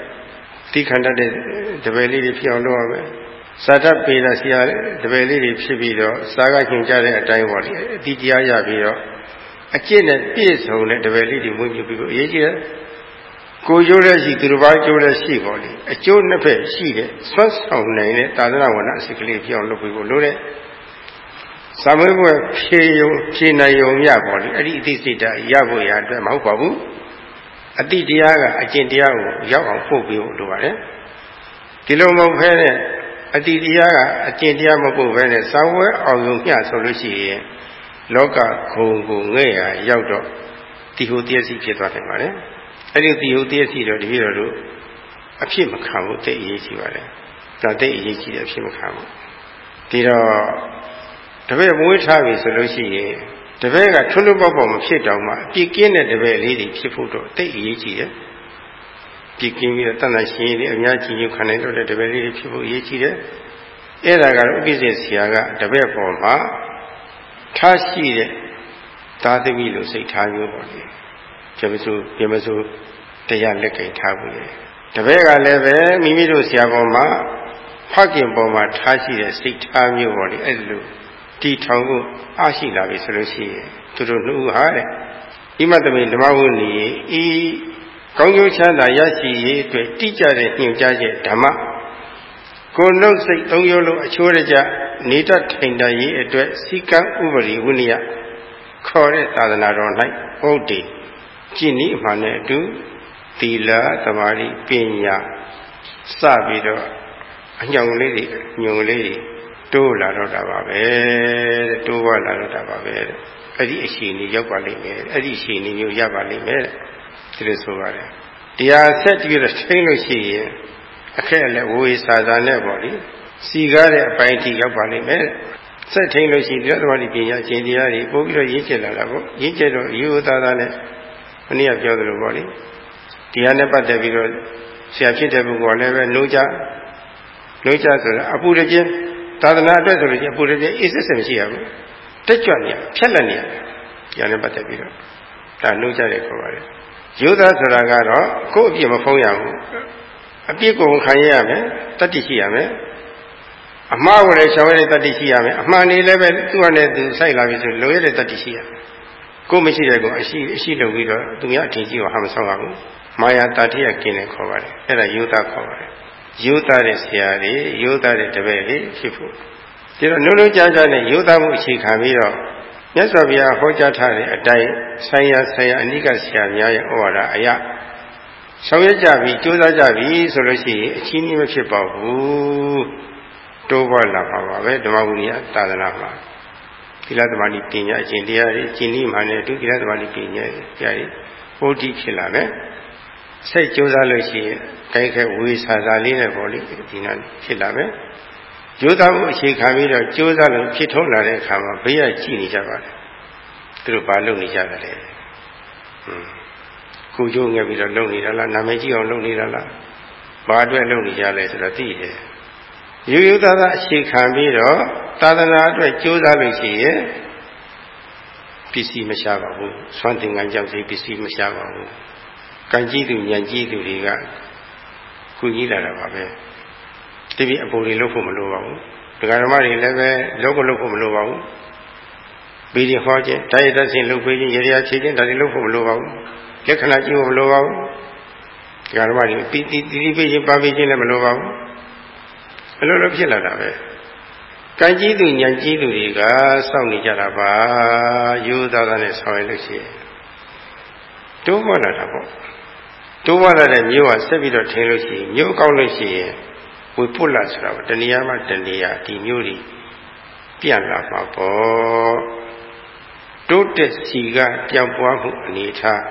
တိခန္ဓာတဲ့တပည့်လေးတွေဖြစ်အောင်လုပ်ရမယ်စာတတ်ပေတာဆရာတပည့်လေးတွေဖြစ်ပြီးတော့စာကညွှန်ကြတဲ့အတိုင်းပေါ့လေအတိတရားရပြီးတော့အကျင့်နဲ့ပြည့်စုံတဲ့တပည့်လေးတွေမွေးမြူပြီးတော့အရေးကြီးတယ်ကိုကျိုးလည်းရှိသူတစ်ပါးကျိုးလည်းရှိပေါ့လေအကျိုးနှစ်ဖက်ရှိတဲ့ဆွတ်ဆောင်နိုင်တဲ့သာသနာဝဏအစစ်ကလေးပြောင်းလုပ်ပြီးဖို့လိုတဲ့ သာမွေးဘွယ်ဖြေယုံဖြေနိုင်ယုံရပေါ့လေအဲ့ဒီအသိစိတ်ဓာတ်ရဖို့ရအတွက်မဟုတ်ပါဘူးအတိတရားကအကျင့်တရားကိုရောက်အောင်ပို့ပြီးဖို့လိုပါတယ်ဒီလိုမဟုတ်ဖဲနဲ့အတိတရားကအကျင့်တရားမပို့ဘဲနဲ့သာဝဲအောင်ယုံမျှဆိုလို့ရှိရင်လောကခုံကိုငဲ့ရရောက်တော့တိဟုတည်းစီဖြစ်သွားနိုင်ပါတယ်အဲ့ဒီတိဟုတည်းစီတော့တပည့်တော်တို့အဖြစ်မခံဘူးတိတ်အရေးကြီးပါတယ်ဒါတိတ်အရေးကြီးတယ်အဖြစ်မခံဘူးဒီတော့ တပည့်မွေးထားပြီဆိုလို့ရှိရင်တပည့်ကထွန်းထွန်းပေါက်ပေါက်မဖြစ်တော့မှအပြစ်ကင်းတဲ့တပည့်လေးတွေဖြစ်ဖို့တော့တိတ်အရေးကြီးတယ်ပြစ်ကင်းပြီးတော့တဏ္ဍရှင်တွေအများကြီးညခံနိုင်တော့တဲ့တပည့်လေးတွေဖြစ်ဖို့အရေးကြီးတယ်အဲ့ဒါကတော့ဥပ္ပစ္စေဆရာကတပည့်ပေါ်မှာထားရှိတဲ့သာသမီလို့စိတ်ထားမျိုးပေါ့လေပြမစိုးပြမစိုးတရားလက်ကင်ထားဘူးလေတပည့်ကလည်းပဲမိမိတို့ဆရာပေါ်မှာဖခင်ပေါ်မှာထားရှိတဲ့စိတ်ထားမျိုးပေါ့လေအဲ့လို တီထောင်ကိုအားရှိလာပြီဆိုလို့ရှိရင်သူတို့နှုတ်ဟာတဲ့ဣမတမေဓမ္မဝုဏီဤကောင်းကျိုးချမ်းသာရရှိရေးအတွက်တိကျတဲ့ညွှန်ကြားချက်ဓမ္မကိုနှုတ်စိတ်သုံးရုပ်လုံးအချိုးရကြနေတတ်ထိုင်တရေးအတွက်စီကံဥပရိဝိနည်းခေါ်တဲ့သာသနာတော်၌ဟုတ်တယ်ကြည်နည်းအမှန်နဲ့အတူသီလသမာဓိပညာစပြီးတော့အညောင်လေးတွေညုံလေးတွေ တိုးလာတော့တာပါပဲတဲ့တိုးပွားလာတော့တာပါပဲတဲ့အဲ့ဒီအရှိန်ကြီးရောက်ပါလိမ့်မယ်အဲ့ဒီအရှိန်ကြီးမျိုးရပါလိမ့်မယ်ဒီလိုဆိုပါတယ်တရားဆက်ပြီးတော့ထိန်းလို့ရှိရင်အခက်အလက်ဝေစာစာနဲ့ပေါ့လေစီကားတဲ့အပိုင်းထိရောက်ပါလိမ့်မယ်ဆက်ထိန်လို့ရှိရင်တရားတော်ဒီပညာရှင်တရားတွေပို့ပြီးတော့ရင်းကျက်လာတာပေါ့ရင်းကျက်တော့ရိုးသားသားနဲ့မနေ့ကပြောသလိုပေါ့လေတရားနဲ့ပတ်သက်ပြီးတော့ဆရာဖြစ်တဲ့ပုဂ္ဂိုလ်ကလည်းပဲနှိုးကြနှိုးကြဆိုတာအပူတကျင်း သာသနာအတွက်ဆိုလို့ချင်းအပူတကျင်းအေးစစ်စစ်မရှိရဘူးတက်ကြွနေရဖြက်လက်နေရတရားနဲ့ပတ်သက်ပြီးတော့ဒါနှိုးကြတယ်ခေါ်ပါတယ်ရိုးသားဆိုတာကတော့ကိုယ့်အပြစ်မဖုံးရဘူးအပြစ်ကိုခံရရမယ်တတ္တိရှိရမယ်အမှားကိုလည်းရှောင်ရတဲ့တတ္တိရှိရမယ်အမှန်နေလည်းပဲသူ့အနေနဲ့သူစိုက်လာပြီဆိုလိုရတဲ့တတ္တိရှိရမယ်ကိုမရှိတဲ့ကောင်အရှိအရှိလုပ်ပြီးတော့သူများအထင်ကြီးကိုဟာမဆောင်ရဘူးမာယာတာတိယกินတယ်ခေါ်ပါတယ်အဲ့ဒါယူသားခေါ်ပါတယ် ယူသားတဲ့ဆရာတွေယူသားတဲ့တပည့်တွေဖြစ်ဖို့ဒီတော့လုံးလုံးကြားကြားနဲ့ယူသားမှုအခြေခံပြီးတော့မြတ်စွာဘုရားဟောကြားထားတဲ့အတိုင်းဆိုင်ရာဆိုင်ရာအနိကဆရာများရဲ့ဩဝါဒအရာဆောင်ရွက်ကြပြီကြိုးစားကြပြီဆိုလို့ရှိရင်အချင်းကြီးမဖြစ်ပါဘူးတိုးပေါ်လာပါပါပဲဓမ္မဝိနည်းသာသနာမှာသီလသမာဓိပညာအကျင့်တရားတွေအကျင့်ဤမှနဲ့ဒုက္ခသမာဓိပညာတရားတွေဟောတိဖြစ်လာတယ် စိတ်ကြိုးစားလို့ရှိရင်ကြိုက်ခဲဝေစာစာလေးနဲ့ပေါ့လေဒီနာဖြစ်လာမယ်ကြိုးစားမှုအခြေခံပြီးတော့ကြိုးစားလို့ဖြစ်ထုံးလာတဲ့အခါမှာဘေးကကြည့်နေကြပါတယ်သူတို့ဘာလုပ်နေကြတယ်လဲဟွန်းကိုကြိုးငယ်ပြီးတော့လုပ်နေတာလားနာမည်ကြီးအောင်လုပ်နေတာလားဘာအတွက်လုပ်နေကြလဲဆိုတော့သိတယ်ရိုးရိုးသားသားအခြေခံပြီးတော့သာသနာအတွက်ကြိုးစားလို့ရှိရင်ပစ္စည်းမရှားပါဘူးဆွမ်းသင်္ကန်းကြောင့်စိပစ္စည်းမရှားပါဘူး ကံကြည့်သူဉာဏ်ကြည့်သူတွေကကုကြီးလာတာပါပဲတပိအပူတွေလုပ်ဖို့မလိုပါဘူးဒကာဓမ္မတွေလည်းပဲလုပ်ဖို့လုပ်ဖို့မလိုပါဘူးဘီဒီဟောခြင်းတိုက်ရိုက်သင်လုပ်ပေးခြင်းရေရာခြေခြင်းဒါတွေလုပ်ဖို့မလိုပါဘူးလက္ခဏာကြည့်ဖို့မလိုပါဘူးဒကာဓမ္မတွေပီတိတိပိခြင်းပါပိခြင်းလည်းမလိုပါဘူးအလိုလိုဖြစ်လာတာပဲကံကြီးသူဉာဏ်ကြီးသူတွေကစောင့်နေကြတာပါယူသားသားနဲ့ဆောင်ရလို့ရှိရင်တိုးပေါ်လာတာပေါ့ တိုးပေါ်လာတဲ့မျိုးကဆက်ပြီးတော့ထင်လို့ရှိရင်မျိုးကောက်လို့ရှိရင်ဝေပုတ်လာဆိုတာတဏှာမှတဏှာဒီမျိုးတွေပြန့်လာမှာပေါ့တိုးတက်စီကပြောင်းပွားမှုအနေထား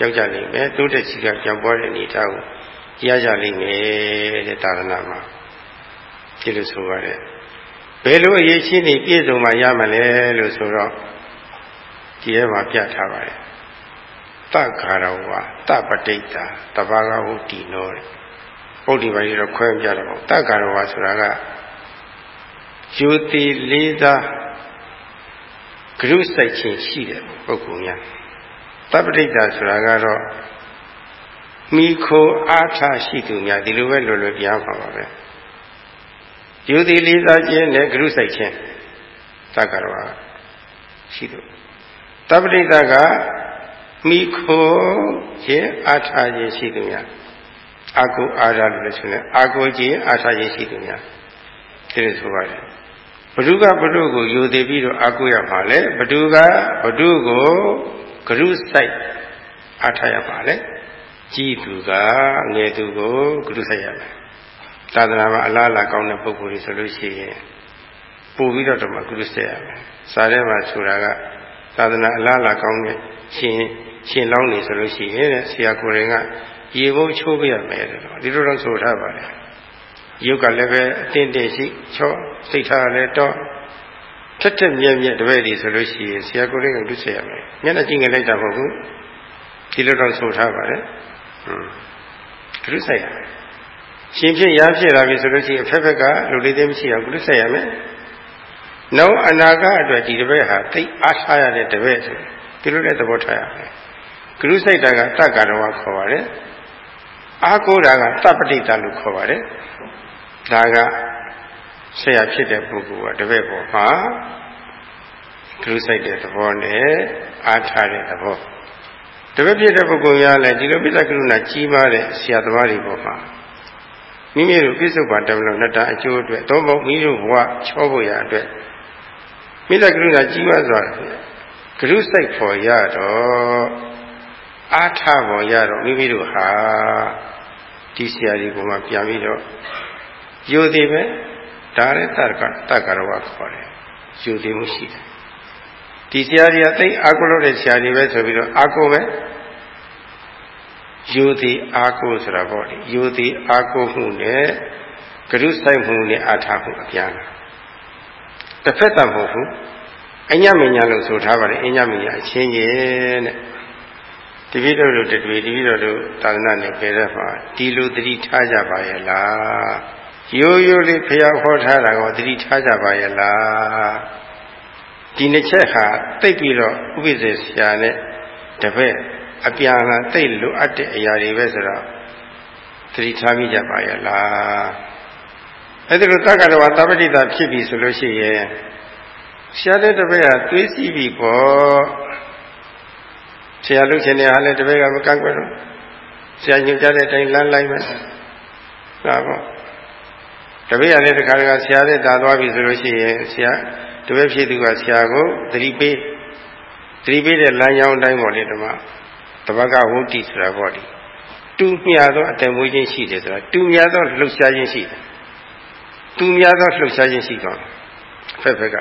ရောက်ကြလိမ့်မယ်တိုးတက်စီကပြောင်းပွားတဲ့အနေထားကိုကြားကြလိမ့်မယ်တဲ့သာသနာမှာဒီလိုဆိုရတယ်ဘယ်လိုအရေးချင်းနေပြည့်စုံမှရမလဲလို့ဆိုတော့ဒီထဲမှာပြထားပါတယ် တခါရဝါတပဋိတာတဘာဂဟုတိနောတဲ့ပုဒ်ဒီပိုင်းတော့ခွဲပြတော့တခါရဝါဆိုတာကယူတိလေးစားဂရုစိုက်ခြင်းရှိတဲ့ပုဂ္ဂိုလ်များတပဋိတာဆိုတာကတော့မိခိုအားထားရှိသူများဒီလိုပဲလွယ်လွယ်ပြားပါပါပဲယူသည်လေးစားခြင်းနဲ့ဂရုစိုက်ခြင်းတက္ကရာရှိသူတပ္ပရိတက မိခိုခြင်းအားထားခြင်းရှိသူများအာကုအာရလို့လည်းဆိုနေအာကုခြင်းအားထားခြင်းရှိသူများဒီလိုဆိုပါတယ်ဘဒုကဘဒုကိုယူသည်ပြီးတော့အာကုရပါလေဘဒုကဘဒုကိုဂရုစိုက်အားထားရပါလေကြည်သူကငယ်သူကိုဂရုစိုက်ရမယ်သာသနာမှာအလားအလာကောင်းတဲ့ပုဂ္ဂိုလ်တွေဆိုလို့ရှိရင်ပို့ပြီးတော့ဓမ္မကုသစေရမယ်။စာထဲမှာဆိုတာကသာသနာအလားအလာကောင်းတဲ့ရှင် ရှင်လောင်းနေဆိုလို့ရှိရင်တဲ့ဆရာကိုယ်တိုင်ကရေဘုံချိုးပြရမယ်တဲ့ဒီလိုတော့ဆိုထားပါတယ်။ရုပ်ကလည်းပဲအတင်းတင်းရှိချော့စိတ်ထားလည်းတော့ထက်ထက်မြက်မြက်တပည့်တွေဆိုလို့ရှိရင်ဆရာကိုယ်တိုင်ကကုသစေရမယ်။မျက်နှာကြည့်ငယ်လိုက်တာမဟုတ်ဘူး။ဒီလိုတော့ဆိုထားပါတယ်။ဟွန်းကုသစေရမယ်ရှင်ဖြစ်ရဖြစ်လာပြီဆိုလို့ရှိရင်အဖက်ဖက်ကလူလေးသေးမရှိအောင်ကုသဆက်ရမယ်။နောက်အနာဂတ်အတွက်ဒီတပည့်ဟာသိအားထားရတဲ့တပည့်ဆိုဒီလိုနဲ့သဘောထားရမယ်။ ကုသစိတ်တာကတက္ကရဝခေါ်ပါတယ်။အာကိုတာကသပ္ပတိတလို့ခေါ်ပါတယ်။ဒါကဆရာဖြစ်တဲ့ပုဂ္ဂိုလ်ကတပည့်ပေါ်မှာကုသစိတ်တဲ့သဘောနဲ့အားထားတဲ့သဘောတပည့်ဖြစ်တဲ့ပုဂ္ဂိုလ်များလည်းဒီလိုပိဿကရုဏာကြီးမားတဲ့ဆရာသမားတွေပေါ်မှာမိမိတို့ပြစ္ဆုတ်ပါတမလို့နတ္တအကျိုးအတွက်သုံးဖို့မိတို့ဘဝချောဖို့ရအတွက်မိတ္တကရုဏာကြီးမားစွာဂရုစိတ်ဖို့ရတော့ အားထားဖို့ရတော့မိမိတို့ဟာဒီဆရာကြီးကမှပြန်ပြီးတော့ယူသေးပဲဒါလည်းတက္ကတက္ကရဝခေါ်တယ်ယူသေးမှုရှိတယ်ဒီဆရာကြီးကသိအာကိုလို့တဲ့ဆရာကြီးပဲဆိုပြီးတော့အာကိုပဲယူသည်အာကိုဆိုတာပေါ့လေယူသည်အာကိုမှုနဲ့ဂရုစိုက်မှုနဲ့အာထားမှုအပြန်လာတစ်ဖက်တန်မဟုတ်ဘူးအညမညာလို့ဆိုထားပါတယ်အညမညာအချင်းချင်းတဲ့ တပိတော်တို့တတွေ့တပိတော်တို့သာသနာ့နယ်ပယ်တဲ့မှာဒီလိုသတိထားကြပါရဲ့လားရိုးရိုးလေးဖျားဟောထားတာကိုသတိထားကြပါရဲ့လားဒီနှစ်ချက်ဟာတိတ်ပြီးတော့ဥပိ္ပဇေဆရာနဲ့တပည့်အပြန်လာသိလိုအပ်တဲ့အရာတွေပဲဆိုတော့သတိထားမိကြပါရဲ့လားအဲ့ဒီလိုတက္ကရဝသဗ္ဗတိတာဖြစ်ပြီဆိုလို့ရှိရင်ဆရာတဲ့တပည့်ကသွေးစီးပြီပေါ့ ဆရာလုပ်ချင်တဲ့ဟာလည်းတပည့်ကမကန့်ကွက်တော့ဆရာညွှန်ကြားတဲ့အတိုင်းလမ်းလိုက်မယ်ဒါပေါ့တပည့်ကလည်းတခါတခါဆရာတဲ့တာသွားပြီဆိုလို့ရှိရင်ဆရာတပည့်ဖြစ်သူကဆရာကိုသတိပေးသတိပေးတဲ့လမ်းကြောင်းအတိုင်းပေါ့လေဓမ္မတပတ်ကဝုတိဆိုတာပေါ့ဒီတူမြသောအတမွေးခြင်းရှိတယ်ဆိုတာတူမြသောလှုပ်ရှားခြင်းရှိတယ်တူမြသောလှုပ်ရှားခြင်းရှိတော့ဖက်ဖက်က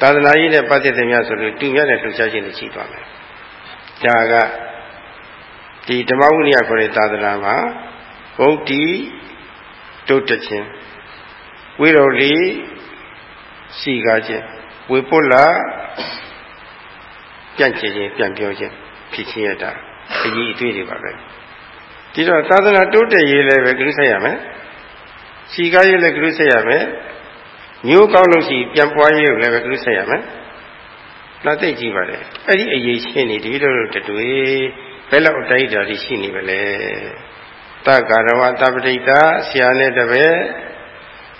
သာသနာရေးနဲ့ပတ်သက်တဲ့များဆိုလို့တူမြတဲ့လှုပ်ရှားခြင်းတွေရှိသွားမယ် ဒါကဒီဓမ္မဝိနည်းခေါ်တဲ့သာသနာမှာဗုဒ္ဓီတိုးတက်ခြင်းဝိရောလီစီကားခြင်းဝေပုလ္လာပြန့်ကျင်ခြင်းပြန်ပြောခြင်းဖြစ်ခြင်းရတာအကြီးအသေးတွေပါပဲဒီတော့သာသနာတိုးတက်ရေးလည်းပဲကြိုးစားရမယ်စီကားရေးလည်းကြိုးစားရမယ်မျိုးကောင်းလို့ရှိပြန်ပွားရေးကိုလည်းပဲကြိုးစားရမယ် လာသိကြည့်ပါလေအဲ့ဒီအရေးချင်းနေတပည့်တော်တို့တွေ့ဘယ်လောက်အတိုင်းအတာရှိနေပါလဲတက္ကရဝတပတိတာဆရာနဲ့တပည့်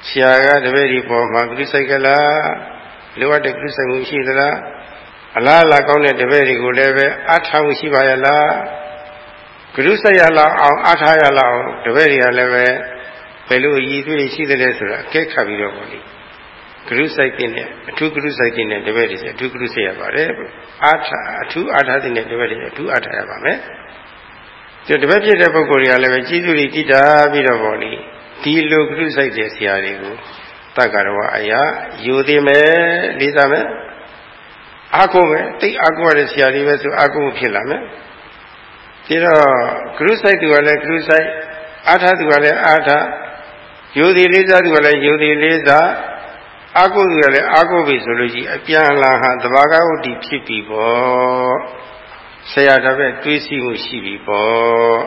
ဆရာကတပည့်ဒီပေါ်မှာကြိုးစားကြလားလိုအပ်တဲ့ကြိုးစားမှုရှိသလားအလားအလာကောင်းတဲ့တပည့်တွေကိုလည်းပဲအားထားမှုရှိပါရဲ့လားဂရုစိုက်ရလောက်အောင်အားထားရလောက်အောင်တပည့်တွေကလည်းပဲဘယ်လိုအည်သွေးရှိသလဲဆိုတာအကဲခတ်ပြီးတော့ပေါ့လေ ဂရုစိုက်တဲ့အထူးဂရုစိုက်တဲ့တပည့်တွေအထူးဂရုစိုက်ရပါတယ်အားထားအထူးအားထားတဲ့တပည့်တွေအထူးအားထားရပါမယ်ဒီတပည့်ဖြစ်တဲ့ပုဂ္ဂိုလ်တွေကလည်းပဲကြီးစုတွေတည်တာပြီးတော့ပေါ့လေဒီလိုဂရုစိုက်တဲ့ဆရာတွေကိုတက္ကရဝအရာယူသေးမယ်လေးစားမယ်အားကိုးမယ်တိတ်အားကိုးရတဲ့ဆရာတွေပဲဆိုအားကိုးဖြစ်လာမယ်ဒီတော့ဂရုစိုက်သူကလည်းဂရုစိုက်အားထားသူကလည်းအားထားယူသည်လေးစားသူကလည်းယူသည်လေးစား အားကိုးသူကလည်းအားကိုးပြီဆိုလို့ရှိအပြန်လာဟာတဘာကဝတ္တိဖြစ်ပြီပေါ့ဆရာတော်ပဲတွေးစီမှုရှိပြီပေါ့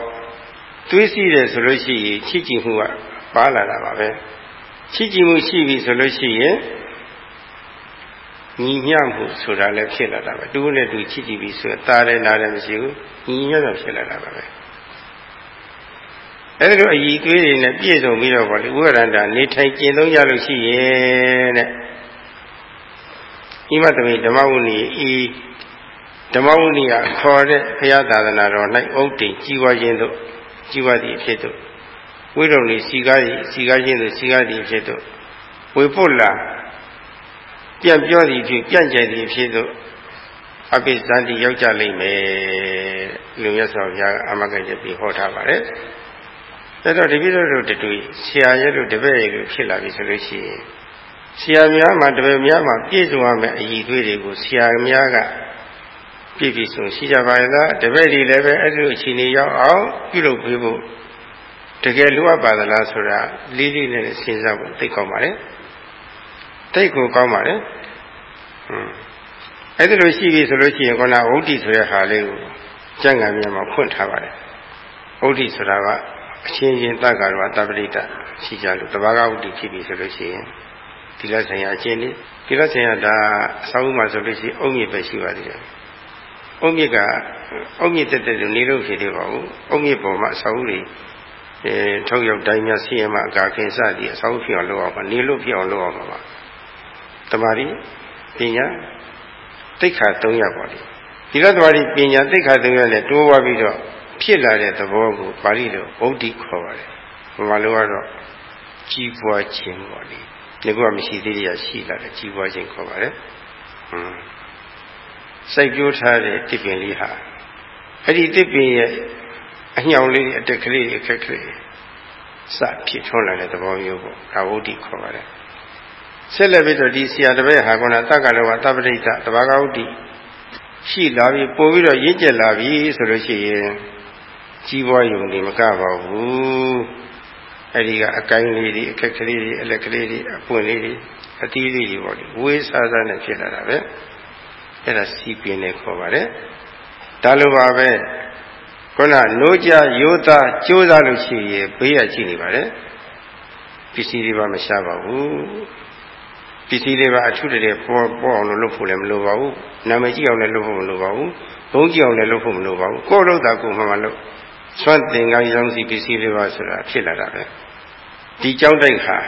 တွေးစီတယ်ဆိုလို့ရှိရင်ချစ်ကြည်မှုကပါလာတာပါပဲချစ်ကြည်မှုရှိပြီဆိုလို့ရှိရင်ညီမျှမှုဆိုတာလည်းဖြစ်လာတာပဲတူနဲ့တူချစ်ကြည်ပြီဆိုတာတယ်နားတယ်မရှိဘူးညီမျှတာဖြစ်လာတာပါပဲ အဲဒီလိုအည်သွေးတွေနဲ့ပြည့်စုံပြီးတော့ဗောလေဥရန္တာနေထိုင်ကျင့်သုံးရလို့ရှိရဲ့တဲ့ဣမတမိဓမ္မဝုဏီဤဓမ္မဝုဏီကခေါ်တဲ့ဘုရားသာသနာတော်၌ဥဒ္တိကြီးပွားခြင်းတို့ကြီးပွားသည့်အဖြစ်တို့ဝိရုံဤစီကားဤစီကားခြင်းတို့စီကားသည့်အဖြစ်တို့ဝေပုတ်လာပြန့်ပြောသည့်အဖြစ်ပြန့်ကျဲသည့်အဖြစ်တို့အပိသန္တိရောက်ကြလိမ့်မယ်လူမြတ်စွာဘုရားအမဂ္ဂကျပြီးဟောထားပါတယ် ဒါတော့တပည့်တော်တို့တူဆရာရဲ့လို့တပည့်ရဲ့လို့ဖြစ်လာပြီဆိုလို့ရှိရင်ဆရာများမှာတပည့်များမှာပြည့်စုံရမယ့်အည်သွေးတွေကိုဆရာများကပြည့်ပြည့်စုံရှိကြပါရဲ့လားတပည့်တွေလည်းပဲအဲ့ဒီအခြေအနေရောက်အောင်ပြုလုပ်ပေးဖို့တကယ်လိုအပ်ပါသလားဆိုတာလေးလေးနဲ့စဉ်းစားဖို့သိကောင်းပါလေသိကိုကောင်းပါလေอืมအဲ့ဒီလိုရှိပြီဆိုလို့ရှိရင်ခုနဝုဒ္ဓိဆိုတဲ့ဟာလေးကိုကျမ်းဂန်များမှာဖွင့်ထားပါတယ်ဝုဒ္ဓိဆိုတာက အချင်းချင်းတက္ကရာတပရိတရှိကြလို့တဘာဂဝတ္တိဖြစ်ပြီဆိုလို့ရှိရင်ဒီလဆိုင်ရာအချင်းလေးဒီလဆိုင်ရာဒါအဆောက်အဦမှာဆိုလို့ရှိရင်အုံမြစ်ပဲရှိပါသေးတယ်အုံမြစ်ကအုံမြစ်တက်တက်နေလို့ဖြစ်သေးပါဘူးအုံမြစ်ပေါ်မှာအဆောက်အဦတွေအဲထုတ်ရောက်တိုင်းများစီရင်မှအကာခင်စသည်အဆောက်အဦဖြစ်အောင်လုပ်အောင်ပါနေလို့ဖြစ်အောင်လုပ်အောင်ပါတမာရီပညာတိတ်ခါ၃ရပ်ပါလေဒီလတမာရီပညာတိတ်ခါ၃ရပ်နဲ့တိုးသွားပြီးတော့ ဖြစ်လာတဲ့သဘောကိုပါဠိလိုဗုဒ္ဓခေါ်ပါတယ်။ဘာလို့ကတော့ကြီးပွားခြင်းပေါ့လေ။ဒီကမရှိသေးရရှိလာတဲ့ကြီးပွားခြင်းခေါ်ပါတယ်။ဟွန်းစိုက်ပျိုးထားတဲ့တစ်ပင်လေးဟာအဲ့ဒီတစ်ပင်ရဲ့အညောင်လေးအတက်ကလေးအခက်ကလေးစဖြစ်ထွန်းလာတဲ့သဘောမျိုးပေါ့။ဒါဝုဒ္ဓခေါ်ပါတယ်။ဆက်လက်ပြီးတော့ဒီဆရာတပည့်ဟာကတတက္ကလောကတပ္ပဋိတတဘာဂဝုဒ္ဓရှိလာပြီပို့ပြီးတော့ရင့်ကျက်လာပြီဆိုလို့ရှိရင် ကြီးပွားယုံနေမကပါဘူးအဲ့ဒီကအကိုင်းလေးတွေအခက်ကလေးတွေအလက်ကလေးတွေအပွင့်လေးတွေအသီးလေးတွေပေါ့လေဝေးစားစားနဲ့ဖြစ်လာတာပဲအဲ့ဒါစီပင်နဲ့ခေါ်ပါတယ်ဒါလိုပါပဲခုနနိုးကြရိုးသားကြိုးစားလို့ရှိရင်ဘေးရကြည့်နေပါတယ်ပစ္စည်းတွေပါမရှားပါဘူးပစ္စည်းတွေပါအထုတည်းပေါ်ပေါ်အောင်လို့လုပ်ဖို့လည်းမလိုပါဘူးနာမည်ကြည့်အောင်လည်းလုပ်ဖို့မလိုပါဘူးဘုံကြည့်အောင်လည်းလုပ်ဖို့မလိုပါဘူးကိုယ်လုပ်တာကိုမှမလုပ် စွန့်သင်္ကန်းရောင်းစီပစ္စည်းလေးပါဆိုတာဖြစ်လာတာပဲဒီကြောင်းတိုက်ဟာ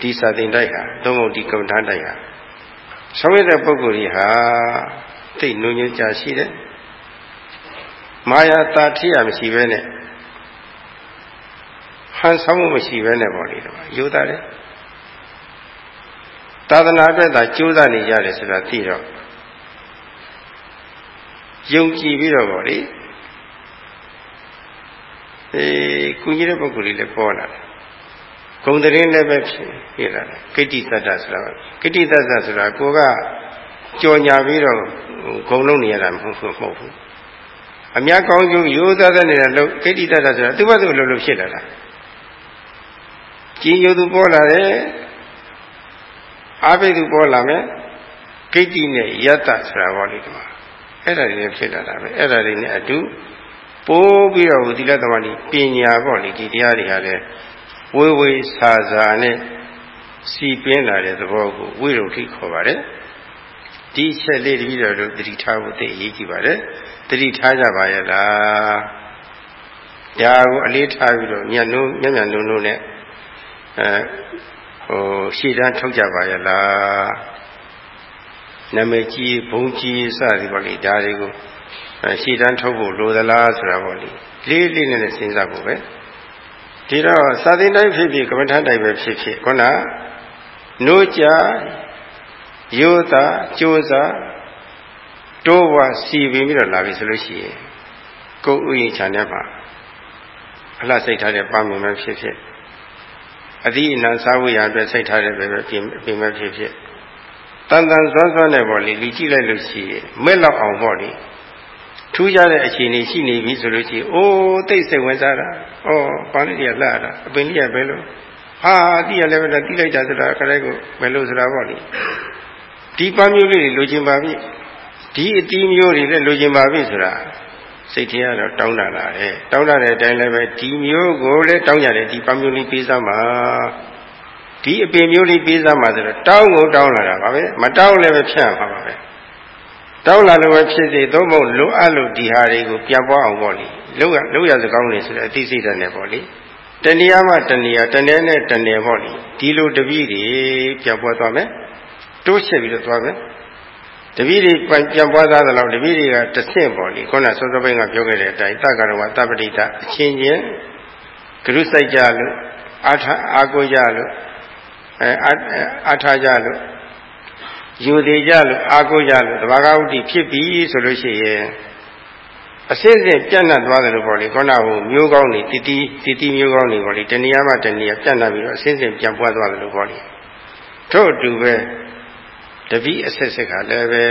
ဒီစာသင်တိုက်ဟာသုံးဖို့ဒီကမ္ဘာတိုက်ဟာဆောင်ရတဲ့ပုဂ္ဂိုလ်ကြီးဟာသိနုညွှန်ကြရှိတယ်မာယာတာထိရမရှိပဲနဲ့ဟန်ဆောင်မှုမရှိပဲနဲ့ပေါ့လေတော့ယူတာလေသာသနာအတွက်သာကြိုးစားနေကြတယ်ဆိုတာသိတော့ယုံကြည်ပြီးတော့ပေါ့လေ အေးကုကြီးတဲ့ပုဂ္ဂိုလ်လေးလည်းပေါ်လာတယ်ဂုံတရင်လည်းပဲဖြစ်ဖြစ်လာတယ်ကိတ္တိသတ္တဆိုတာကိတ္တိသတ္တဆိုတာကိုကကြော်ညာပြီးတော့ဂုံလုံးနေရတာမဟုတ်ဘူးမဟုတ်ဘူးအများကောင်းကျိုးရိုးသားတဲ့နေတဲ့လို့ကိဋ္တိတတဆိုတာသူ့ဘက်သူ့လို့လို့ဖြစ်လာတာကြီးညိုသူပေါ်လာတယ်အာဘိသူပေါ်လာမယ်ကိဋ္တိနဲ့ယတ္တဆိုတာဟောလိဒီမှာအဲ့ဒါတွေလည်းဖြစ်လာတာပဲအဲ့ဒါတွေနဲ့အတူ ပိုးပြီးတော့သီလသမာဓိပညာပေါ့လေဒီတရားတွေဟာလည်းဝေဝေဆာဆာနဲ့စီပင်းလာတဲ့သဘောကိုဝိရုဒ္ဓိခေါ်ပါတယ်ဒီချက်လေးတတိတော်တို့တတိထားဖို့သိအရေးကြီးပါတယ်တတိထားကြပါရဲ့လားဒါကိုအလေးထားပြီးတော့ညနှုံးညညနှုံးနှုံးနဲ့အဲဟိုရှေ့တန်းထုတ်ကြပါရဲ့လားနာမည်ကြီးဘုံကြီးစသည်ပေါ့လေဒါတွေကို ရှေ့တန်းထုတ်ဖို့လိုသလားဆိုတာပေါ့လေလေးလေးနဲ့စဉ်းစားဖို့ပဲဒီတော့စာသင်တိုင်းဖြစ်ဖြစ်ကမ္မထန်တိုင်းပဲဖြစ်ဖြစ်ခုနနိုးကြရိုးသားကြိုးစားတိုးဝါစီပင်ပြီးတော့လာပြီဆိုလို့ရှိရင်ကိုယ်ဥယျာဉ်ခြံထဲမှာအလှစိတ်ထားတဲ့ပါမင်ပဲဖြစ်ဖြစ်အသီးအနှံစားဝတ်ရအတွက်စိတ်ထားတဲ့ပဲပဲပြင်ပင်ပဲဖြစ်ဖြစ်တန်တန်ဆွမ်းဆွမ်းနဲ့ပေါ့လေလူကြည့်လိုက်လို့ရှိရင်မဲ့လောက်အောင်ပေါ့လေ ထူးခြားတဲ့အခြေအနေရှိနေပြီဆိုလို့ရှိရင်အိုးသိစိတ်ဝင်စားတာဩဘာလို့ရလှတာအပင်ကြီးကဘယ်လိုဟာတိရလည်းပဲတိလိုက်တာဆိုတာခရိုက်ကိုဘယ်လိုဆိုတာပေါ့လေဒီပန်းမျိုးလေးတွေလိုချင်ပါပြီဒီအတီးမျိုးတွေလည်းလိုချင်ပါပြီဆိုတာစိတ်ထဲကတော့တောင်းတလာတယ်တောင်းတတဲ့အတိုင်းလည်းပဲဒီမျိုးကိုလည်းတောင်းကြတယ်ဒီပန်းမျိုးလေးပေးစမ်းပါဒီအပင်မျိုးလေးပေးစမ်းပါဆိုတော့တောင်းကိုတောင်းလာတာပါပဲမတောင်းလည်းပဲဖြတ်မှာပါပဲ တောင်းလာလို့ပဲဖြစ်စေသို့မဟုတ်လိုအပ်လို့ဒီဟာတွေကိုပြန်ပွားအောင်ပေါ့လေလောက်ရလောက်ရစကောင်းနေဆိုတဲ့အသိစိတ်ဓာတ်နဲ့ပေါ့လေတဏှာမှတဏှာတဏှာနဲ့တဏှာပေါ့လေဒီလိုတပည့်တွေပြန်ပွားသွားမယ်တိုးချက်ပြီးတော့သွားမယ်တပည့်တွေပြန်ပွားသားသလောက်တပည့်တွေကတဆင့်ပေါ့လေခုနစောစောပိုင်းကပြောခဲ့တဲ့အတိုင်းတက္ကရဝတပ္ပတိတအချင်းချင်းဂရုစိုက်ကြလို့အာထအာကိုကြလို့အဲအာထကြလို့ ယူသေးကြလို့အာကိုကြလို့တဘာဂဝတိဖြစ်ပြီဆိုလို့ရှိရင်အစစ်စစ်ပြန့်နှံ့သွားတယ်လို့ပေါ့လေခုနကမျိုးကောင်းနေတတိတတိမျိုးကောင်းနေပေါ့လေတဏှာမှတဏှာပြန့်နှံ့ပြီးတော့အစစ်စစ်ပြန်ပွားသွားတယ်လို့ပေါ့လေထို့အတူပဲတပည့်အဆက်ဆက်ကလည်းပဲ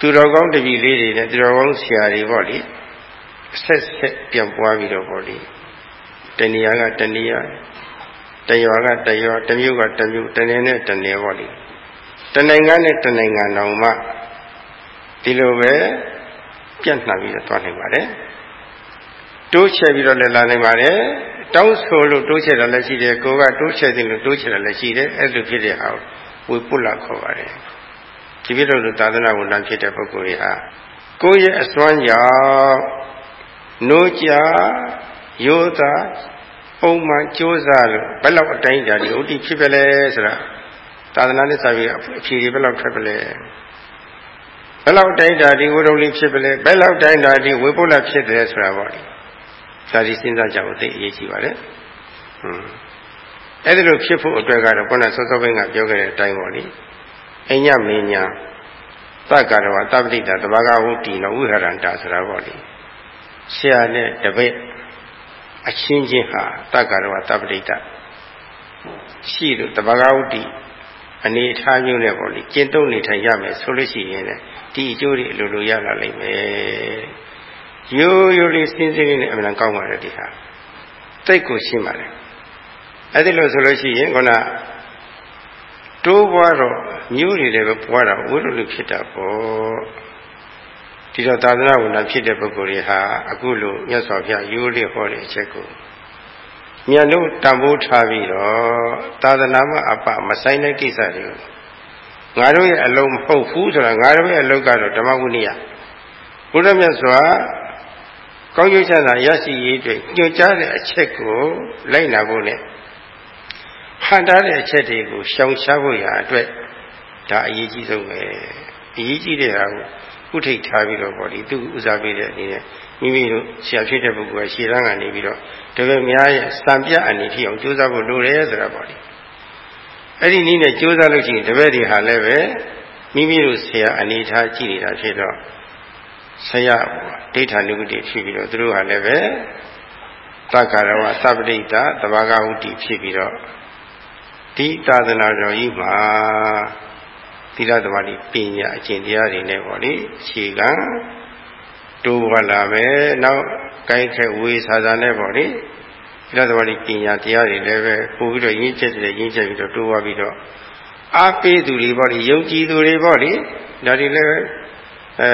သူတော်ကောင်းတပည့်လေးတွေနဲ့သူတော်ကောင်းဆရာတွေပေါ့လေအဆက်ဆက်ပြန်ပွားပြီးတော့ပေါ့လေတဏှာကတဏှာတရွာကတရွာတမျိုးကတမျိုးတနေနဲ့တနေပေါ့လေ တနိုင်ငံနဲ့တနိုင်ငံတော်မှဒီလိုပဲပြန့်နှံ့ပြီးတော့သွားနိုင်ပါတယ်တိုးချဲ့ပြီးတော့လည်းလာနိုင်ပါတယ်တောင်းဆိုလို့တိုးချဲ့တာလည်းရှိတယ်ကိုကတိုးချဲ့တယ်လို့တိုးချဲ့တာလည်းရှိတယ်အဲ့လိုဖြစ်တဲ့ဟာဝေပုလခေါ်ပါတယ်ဒီပြတော့သာသနာဝန်ထမ်းဖြစ်တဲ့ပုဂ္ဂိုလ်တွေဟာကိုယ့်ရဲ့အစွမ်းကြောင့်နိုးကြရိုးသားပုံမှန်ကြိုးစားလို့ဘယ်လောက်အတိုင်းကြာဒီဥတီဖြစ်ပဲလဲဆိုတာ သာသနာ့စာပြီးအဖြေတွေဘယ်လောက်ထွက်ပလဲဘယ်လောက်တိုင်းတာဒီဝိရုံလေးဖြစ်ပလဲဘယ်လောက်တိုင်းတာဒီဝေပုလဖြစ်တယ်ဆိုတာပေါ့လေဒါဒီစဉ်းစားကြဖို့သိအရေးကြီးပါတယ်ဟွန်းအဲ့ဒီလိုဖြစ်ဖို့အတွက်ကတော့ခုနစောစောပိုင်းကပြောခဲ့တဲ့အတိုင်းပေါ့လေအညမင်းညာသက္ကာရဝတပ္ပိတတဘာဂဝုတီနဝိဟရန္တာဆိုတာပေါ့လေဆရာနဲ့တပည့်အချင်းချင်းဟာတက္ကာရဝတပ္ပိတရှိလို့တဘာဂဝုတီ အနေထားမျိုးနဲ့ပေါ့လေကျင့်သုံးနေထိုင်ရမယ်ဆိုလို့ရှိရင်ဒီအကျိုးတွေအလိုလိုရလာလိမ့်မယ်ရိုးရိုးလေးစဉ်းစဉ်းလေးနဲ့အမှန်ကောင်းပါတယ်ဒီဟာတိတ်ကိုရှင်းပါတယ်အဲ့ဒီလိုဆိုလို့ရှိရင်ခုနတိုးပွားတော့မျိုးတွေလည်းပဲပွားတာဝိရုလူဖြစ်တာပေါ့ဒီတော့သာသနာ့ဝန်ထမ်းဖြစ်တဲ့ပုဂ္ဂိုလ်တွေဟာအခုလိုမြတ်စွာဘုရားရိုးလေးဟောတဲ့အချက်ကို မြတ်လို့တံပိုးထားပြီးတော့သာသနာ့မှာအပမဆိုင်တဲ့ကိစ္စတွေကိုငါတို့ရဲ့အလုံးမဟုတ်ဘူးဆိုတာငါတို့ရဲ့အလုံးကတော့ဓမ္မဝိနည်းဘုရားမြတ်စွာကောင်းကျိုးချမ်းသာရရှိရေးအတွက်ညွှန်ကြားတဲ့အချက်ကိုလိုက်နာဖို့နဲ့ဟန်တားတဲ့အချက်တွေကိုရှောင်ရှားဖို့ရာအတွက်ဒါအရေးကြီးဆုံးပဲအရေးကြီးတဲ့ဟာကိုဥထိတ်ထားပြီးတော့ဗောဒီသူဥစားပေးတဲ့အနေနဲ့ မိမိတို့ဆရာဖြစ်တဲ့ပုဂ္ဂိုလ်ကရှေ့တန်းကနေပြီးတော့တပည့်များရဲ့စံပြအနေထိအောင်ကြိုးစားဖို့လိုတယ်ဆိုတာဗောဒီအဲ့ဒီနည်းနဲ့ကြိုးစားလို့ရှိရင်တပည့်တွေဟာလည်းပဲမိမိတို့ဆရာအနေထားကြည့်နေတာဖြစ်တော့ဆရာဒိဋ္ဌာနုပတိဖြစ်ပြီးတော့သူတို့ဟာလည်းပဲသက္ကာရဝသဗ္ဗိတ္တသဘာဂဝုတိဖြစ်ပြီးတော့ဒီသာသနာတော်ကြီးမှာသီလသမာဓိပညာအကျင့်တရားတွေနဲ့ပေါ့လေအခြေခံ တတိုးဝလာမယ်နောက်ကိုင်းခဲဝေစာစာနဲ့ပေါ့လေသီလသမာဓိပညာတရားတွေလည်းပဲပို့ပြီးတော့ရင်းချက်တယ်ရင်းချက်ပြီးတော့တိုးဝပြီးတော့အားပေးသူတွေပေါ့လေယုံကြည်သူတွေပေါ့လေဒါတွေလည်းအဲ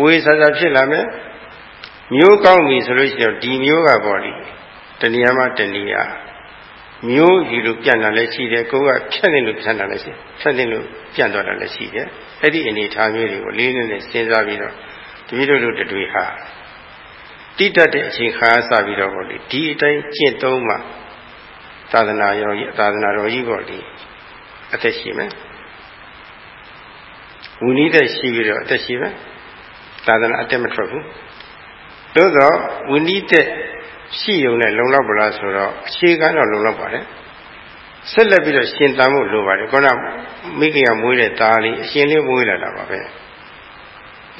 ဝေစာစာဖြစ်လာမယ်မျိုးကောင်းပြီဆိုလို့ရှိရင်ဒီမျိုးကပေါ့လေတဏှာမှတဏှာမျိုးယူလို့ပြန့်တာလည်းရှိတယ်ကိုယ်ကဖြတ်နေလို့ဖြတ်တာလည်းရှိဖြတ်နေလို့ပြန့်သွားတာလည်းရှိတယ်အဲ့ဒီအနေထားမျိုးတွေကိုလေးလေးနဲ့စဉ်းစားပြီးတော့ တပည့်တို့တို့တွေဟာတိတတ်တဲ့အချိန်ခါစပြီးတော့ပေါ့လေဒီအတိုင်းကျင့်သုံးမှသာသနာရောသာသနာတော်ကြီးပေါ့လေအသက်ရှိမယ်ဝိနည်းသက်ရှိပြီးတော့အသက်ရှိမယ်သာသနာအတက်မထွက်ဘူးသို့တော့ဝိနည်းသက်ရှိုံနဲ့လုံလောက်ပလားဆိုတော့အခြေခံတော့လုံလောက်ပါတယ်ဆက်လက်ပြီးတော့ရှင်တန်ဖို့လိုပါတယ်ခေါင်းကမိခင်ကမွေးတဲ့သားလေးအရှင်လေးမွေးလာတာပါပဲအ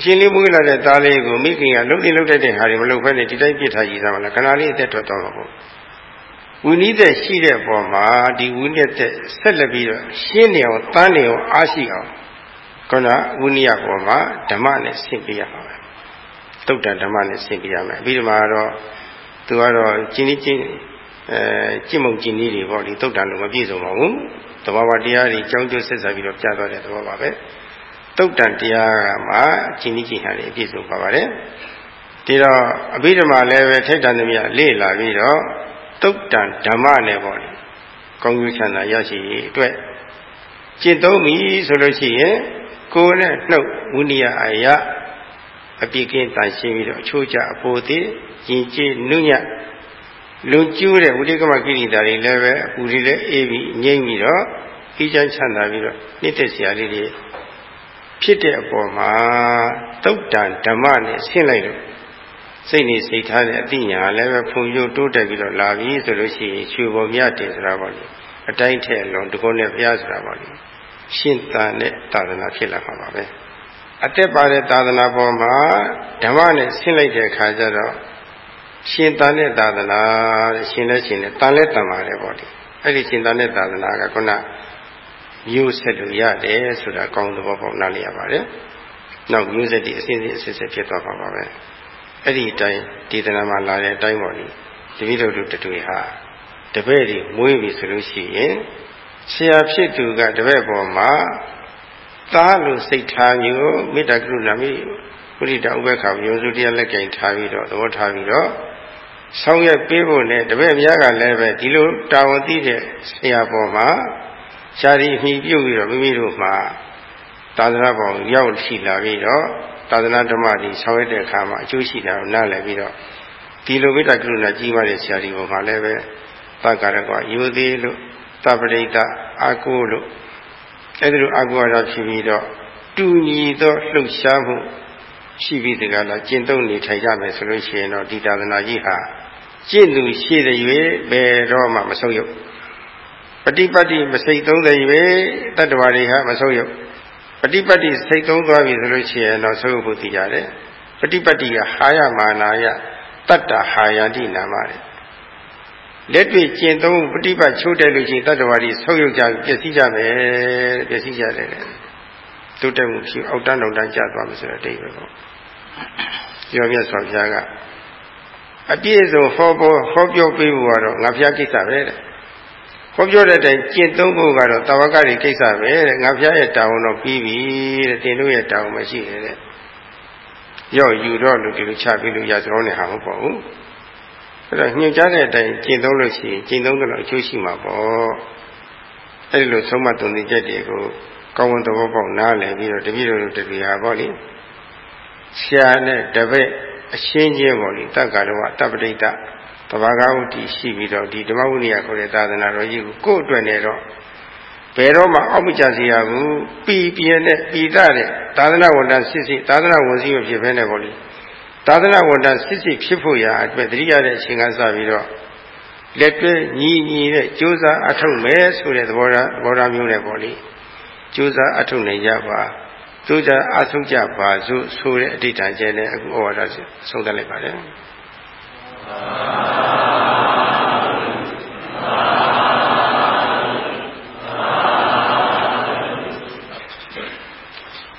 ရှင်လေးမွေးလာတဲ့သားလေးကိုမိခင်ကလှုပ်နေလှုပ်တတ်တဲ့ဟာတွေမလှုပ်ဖက်နဲ့ဒီတိုင်းပြစ်ထားကြည့်သားမလားခဏလေးအသက်ထွက်သွားမှာပေါ့ဝိနည်းသက်ရှိတဲ့ပုံမှာဒီဝိနည်းသက်ဆက်လက်ပြီးတော့ရှင်းနေအောင်တန်းနေအောင်အားရှိအောင်ခေါင်းကဝိနည်းပုံမှာဓမ္မနဲ့ဆင့်ပြရမှာပဲတုတ်တဓမ္မနဲ့ဆင့်ပြရမယ်ပြီးဒီမှာတော့သူကတော့ကျင်းချင်းအဲကြင့်မုံကျင်နည်းတွေပေါ့ဒီတုတ်တန်လို့မပြည့်စုံပါဘူးသဘာဝတရားတွေကြောင်းကျိုးဆက်ဆက်ပြီးတော့ပြသွားတဲ့သဘောပါပဲ တုတ်တန်တရားကမှကျင်နည်းကျင်ဟာတွေအပြည့်စုံပါပါတယ်ဒီတော့အဘိဓမ္မာလည်းပဲထိုက်တန်သမျှလေ့လာပြီးတော့တုတ်တန်ဓမ္မနဲ့ပေါ့လေကောင်းကျိုးချမ်းသာရရှိရေးအတွက်ကျင့်သုံးပြီဆိုလို့ရှိရင်ကိုယ်နဲ့နှုတ်ဝိနည်းအာရအပြည့်ကင်းတန်ရှင်းပြီးတော့အချိုးကျအပိုသေးရင်ကျေးနုညလွန်ကျူးတဲ့ဝိတိကမကိရိတာတွေလည်းပဲအပူတွေလည်းအေးပြီးငြိမ့်ပြီးတော့အေးချမ်းချမ်းသာပြီးတော့နှစ်သက်စရာလေးတွေ ဖြစ်တဲ့အပေါ်မှာတုတ်တန်ဓမ္မနဲ့ဆင့်လိုက်လို့စိတ်နေစိတ်ထားတဲ့အသိဉာဏ်လည်းပဲဖုန်ကျိုးတိုးတက်ပြီးတော့လာပြီဆိုလို့ရှိရင်ရွှေပေါ်မြတ်တယ်ဆိုတာပေါ့လေအတိုင်းထက်လွန်တကုန်းနဲ့ဘုရားဆိုတာပေါ့လေရှင်းတန်တဲ့သာသနာဖြစ်လာမှာပါပဲအတက်ပါတဲ့သာသနာပေါ်မှာဓမ္မနဲ့ဆင့်လိုက်တဲ့အခါကျတော့ရှင်တန်တဲ့သာသနာတဲ့ရှင်လဲရှင်လဲတန်လဲတန်ပါတယ်ပေါ့ဒီအဲ့ဒီရှင်တန်တဲ့သာသနာကခုန မျိုးဆက်လို့ရတယ်ဆိုတာကောင်းသဘောပေါက်နားလည်ရပါတယ်နောက်မျိုးဆက်ဒီအစဉ်စဉ်အစစ်စစ်ဖြစ်သွားပါပါပဲအဲ့ဒီအတိုင်းဒေသနာမှာလာတဲ့အတိုင်းပေါ့ဒီတပည့်တော်တို့တွေဟာတပည့်တွေမွေးပြီဆိုလို့ရှိရင်ဆရာဖြစ်သူကတပည့်ပေါ်မှာသားလို့စိတ်ထားမျိုးမေတ္တာကရုဏာမိဝိရိတဥပ္ပခါမျိုးစုတရားလက်ကင်ထားပြီးတော့သဘောထားပြီးတော့ဆောင်ရွက်ပေးဖို့နဲ့တပည့်များကလည်းပဲဒီလိုတာဝန်သိတဲ့ဆရာပေါ်မှာ ရှားရီအမိပြုတ်ပြီးတော့မိမိတို့မှာသာသနာပေါ်ရောက်ရှိလာပြီးတော့သာသနာဓမ္မတွေဆောင်ရွက်တဲ့အခါမှာအကျိုးရှိတာကိုနားလည်ပြီးတော့ဒီလိုမေတ္တာကရုဏာကြီးပါတဲ့ဆရာဒီပေါ်မှာလည်းပဲသက္ကာရကယူသေးလို့တပရိတအာကိုလို့အဲဒီလိုအာကိုရဖြစ်ပြီးတော့တူညီသောလှုပ်ရှားမှုရှိပြီးတကလားကျင့်သုံးနေထိုင်ကြမယ်ဆိုလို့ရှိရင်တော့ဒီသာသနာကြီးဟာကျင့်သူရှိတဲ့၍ဘယ်တော့မှမဆုံးယုတ် ပฏิပတ်တိမစိတ်သုံးတဲ့၍တတ္တဝါတွေဟာမဆုံးယုတ်ပฏิပတ်တိစိတ်သုံးသွားပြီဆိုလို့ရှိရင်တော့ဆုံးယုတ်ဖို့သိကြတယ်ပฏิပတ်တိကဟာယမာနာယတတ္တဟာယတိနာမတဲ့လက်တွေ့ကျင့်သုံးပฏิပတ်ချိုးတယ်လို့ရှိရင်တတ္တဝါတွေဆုံးယုတ်ကြပျက်စီးကြမယ်ပျက်စီးကြတယ်တိုးတက်မှုဖြစ်အောက်တန်းတောင်တန်းကျသွားမယ်ဆိုတဲ့အတိတ်ပဲပေါ့ပြောပြဆောဘုရားကအပြည့်စုံဟောပေါ်ဟောပြောပေးဖို့ကတော့ငါဘုရားကိစ္စပဲတဲ့ ဟောပြောတဲ့အတိုင်းကျင့်သုံးဖို့ကတော့တာဝကတွေကိစ္စပဲတဲ့ငါဘုရားရဲ့တာဝန်တော့ပြီးပြီတဲ့တင်တို့ရဲ့တာဝန်မရှိတယ်တဲ့ရော့ယူတော့လို့ဒီလိုချပြီးလို့ရသရောနဲ့ဟာမပေါ့ဘူးအဲ့တော့ညွှန်ကြားတဲ့အတိုင်းကျင့်သုံးလို့ရှိရင်ကျင့်သုံးတယ်လို့အကျိုးရှိမှာပေါ့အဲ့ဒီလိုဆုံးမသွန်သင်ချက်တွေကိုကောင်းဝန်းသဘောပေါက်နားလည်ပြီးတော့တပည့်တော်တို့တပည့်ဟာပေါ့လေဆရာနဲ့တပည့်အရှင်းချင်းပေါ့လေတက္ကရဝတပ္ပဋိတတ ဘာဂဝတိရှိပြီးတော့ဒီဓမ္မဝိနည်းခေါ်တဲ့သာသနာတော်ကြီးကိုကိုယ့်အတွက်နဲ့တော့ဘယ်တော့မှအောက်မကျစေရဘူးပြည်ပြင်းတဲ့ပြည်သားတဲ့သာသနာဝန်ထမ်းစစ်စစ်သာသနာဝန်စည်းမဖြစ်ဘဲနဲ့ပေါ့လေသာသနာဝန်ထမ်းစစ်စစ်ဖြစ်ဖို့ရာအတွက်တတိယတဲ့အချိန်ကစပြီးတော့လက်တွဲညီညီတဲ့ကြိုးစားအထောက်မယ်ဆိုတဲ့သဘောထားသဘောထားမျိုးနဲ့ပေါ့လေကြိုးစားအထုတ်နိုင်ကြပါကြိုးစားအထုတ်ကြပါစို့ဆိုတဲ့အဋ္ဌာန်ကျဲနဲ့အခုဩဝါဒဆုံးသတ်လိုက်ပါတယ်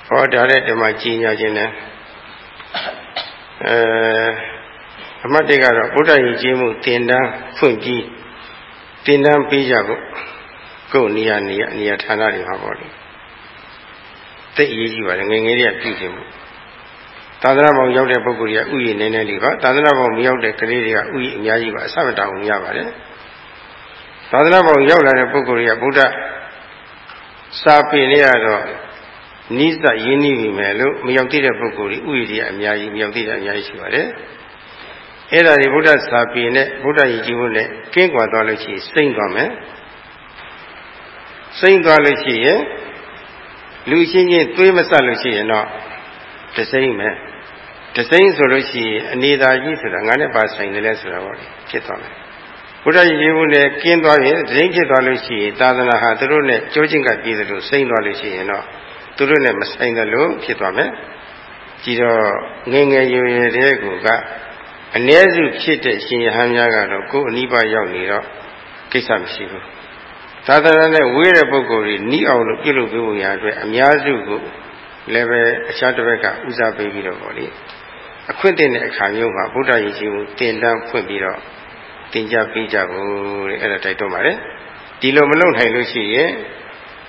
ဟောဒါတဲ့ဓမ္မကြီးညာခြင်းနဲ့အဲအမှတ်တကတော့ဗုဒ္ဓရင်ကြီးမှုတင်တန်းဖွင့်ပြီးတင်တန်းပေးကြဖို့ကိုယ်နေရာနေရာနေရာဌာနတွေမှာပေါ့လေသိအရေးကြီးပါတယ်ငငယ်တွေကပြုခြင်းမှု သာသနာ့ဘောင်ရောက်တဲ့ပုဂ္ဂိုလ်တွေကဥယျာဉ်နည်းနည်းလေးပါသာသနာ့ဘောင်မရောက်တဲ့ကလေးတွေကဥယျာဉ်အများကြီးပါအစမတောင်ရပါတယ်သာသနာ့ဘောင်ရောက်လာတဲ့ပုဂ္ဂိုလ်တွေကဗုဒ္ဓစာပေလေးရတော့နိစ္စရင်းနှီးပြီမယ်လို့မရောက်သေးတဲ့ပုဂ္ဂိုလ်တွေဥယျာဉ်တွေအများကြီးမရောက်သေးတဲ့အများကြီးရှိပါတယ်အဲ့ဒါတွေဗုဒ္ဓစာပေနဲ့ဗုဒ္ဓရည်ကြီးဖို့နဲ့ကင်းကွာသွားလို့ရှိရင်စိမ့်သွားမယ်စိမ့်သွားလို့ရှိရင်လူချင်းချင်းသွေးမဆက်လို့ရှိရင်တော့ တစိမ့်မယ်တစိမ့်ဆိုလို့ရှိရင်အနေသာကြီးဆိုတာငါနဲ့ပါဆိုင်တယ်လဲဆိုတာပေါ့လေဖြစ်သွားမယ်ဘုရားရည်ဘူးနဲ့ကင်းသွားရင်တစိမ့်ဖြစ်သွားလို့ရှိရင်သာသနာဟာသူတို့နဲ့ကြိုးချင်းကပြည်သလိုစိမ့်သွားလို့ရှိရင်တော့သူတို့နဲ့မဆိုင်သလိုဖြစ်သွားမယ်ကြည်တော့ငငယ်ရွယ်ရွယ်တဲ့ကူကအ ਨੇ စုဖြစ်တဲ့ရှင်ရဟန်းများကတော့ကိုယ်အနိဗ္ဗာန်ရောက်နေတော့ကိစ္စမရှိဘူးသာသနာနဲ့ဝေးတဲ့ပုဂ္ဂိုလ်တွေနီးအောင်လို့ပြုလုပ်ပေးဖို့ရအတွက်အများစုကို လည်းပဲအခြားတစ်ဘက်ကဦးစားပေးပြီးတော့ဗောလေအခွင့်တင်တဲ့အခါမျိုးမှာဗုဒ္ဓရည်ကြီးကိုတင်တန်းဖွင့်ပြီးတော့သင်ကြားပေးကြဖို့တဲ့အဲ့ဒါတိုက်တွန်းပါတယ်ဒီလိုမလုပ်နိုင်လို့ရှိရင်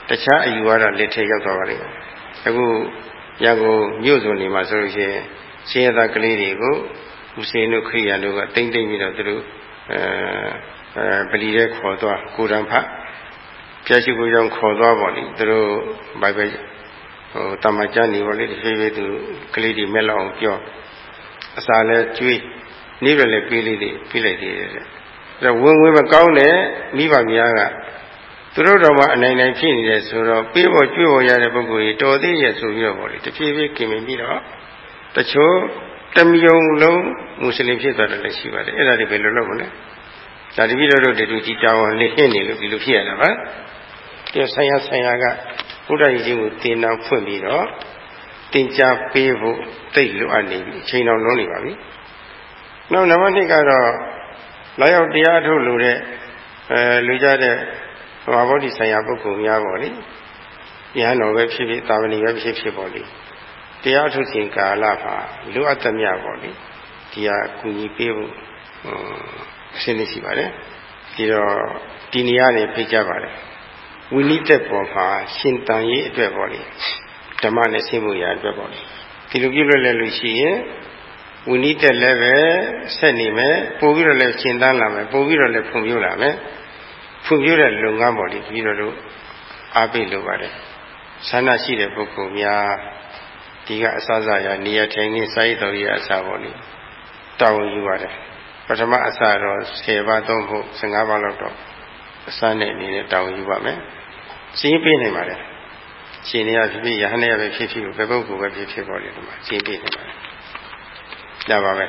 တခြားအယူဝါဒလက်ထဲရောက်သွားပါလိမ့်မယ်အခုရန်ကုန်မြို့စုံနေမှာဆိုလို့ရှိရင်ရှင်းရသားကလေးတွေကိုဦးစင်းတို့ခရိယာတို့ကတိမ့်တိမ့်ပြီးတော့သူတို့အဲအဲပလီတဲ့ခေါ်သွားကိုရံဖတ်ပြရှိကိုကြောင့်ခေါ်သွားပါလိသူတို့ဘိုင်ဘယ် ဟိုတမန်ကျန်နေပါလိတဖြည်းဖြည်းသူကလေးတွေမဲ့လောက်အောင်ပြောအစာလည်းကျွေးနေရလည်းပေးလေးတွေပေးလိုက်သေးတယ်တဲ့အဲဝင်ဝင်မကောင်းတဲ့မိဘများကသူတို့တော်မှအနိုင်နိုင်ဖြစ်နေတယ်ဆိုတော့ပေးဖို့ကျွေးဖို့ရတဲ့ပုဂ္ဂိုလ်ကြီးတော်သေးရဲ့ဆိုပြီးတော့ဗောလေတဖြည်းဖြည်းกินပြီးတော့တချို့တမျိုးလုံးမွတ်စလင်ဖြစ်သွားတယ်လည်းရှိပါတယ်အဲ့ဒါတွေဘယ်လိုလုပ်မလဲဒါတပည့်တော်တို့တူကြီးတောင်းအောင်လေးဟင်းနေလို့ဒီလိုဖြစ်ရတာပါကျဆိုင်ရဆိုင်ရက ဘုရားကြီးကိုတင်တော်ဖွင့်ပြီးတော့တင်ကြပေးဖို့တိတ်လိုအပ်နေပြီအချိန်တော်လုံးနေပါပြီနောက်နံပါတ်1ကတော့လာရောက်တရားထုတ်လို့တဲ့အဲလူကြတဲ့ဘာဘောဓိဆိုင်ရာပုဂ္ဂိုလ်များပေါ့လေယဟန်တော်ပဲဖြစ်ဖြစ်သာဝဏီပဲဖြစ်ဖြစ်ပေါ့လေတရားထုတ်ခြင်းကာလမှာလိုအပ်သမျှပေါ့လေဒီဟာကူညီပေးဖို့အရှင်းလေးရှိပါတယ်ဒီတော့ဒီနေရာနေဖိတ်ကြပါတယ် ဝိနိတက်ပေါ်မှာရှင်တန်ရေးအတွက်ပေါ့လေဓမ္မနဲ့ဆင်းမှုရာအတွက်ပေါ့လေဒီလိုပြုလို့လည်းလို့ရှိရင်ဝိနိတက်လည်းပဲဆက်နေမယ်ပို့ပြီးတော့လည်းရှင်တန်းလာမယ်ပို့ပြီးတော့လည်းဖွံ့ဖြိုးလာမယ်ဖွံ့ဖြိုးတဲ့လုပ်ငန်းပေါ့လေပြီးတော့တို့အားပေးလိုပါတယ်ဆန္ဒရှိတဲ့ပုဂ္ဂိုလ်များဒီကအစစရာနေရာထိုင်နေစာရေးတော်ကြီးအစပေါ့လေတောင်းယူပါတယ်ပထမအစတော့10ပါးသုံးဖို့15ပါးလောက်တော့အစနဲ့အနေနဲ့တောင်းယူပါမယ် ရှင်းပြနိုင်ပါတယ်ရှင်နေရဖြစ်ဖြစ်ယဟန်နေရပဲဖြစ်ဖြစ်ဘယ်ပုဂ္ဂိုလ်ပဲဖြစ်ဖြစ်ပေါ့လေဒီမှာရှင်းပြနိုင်ပါတယ်ဒါပါပဲ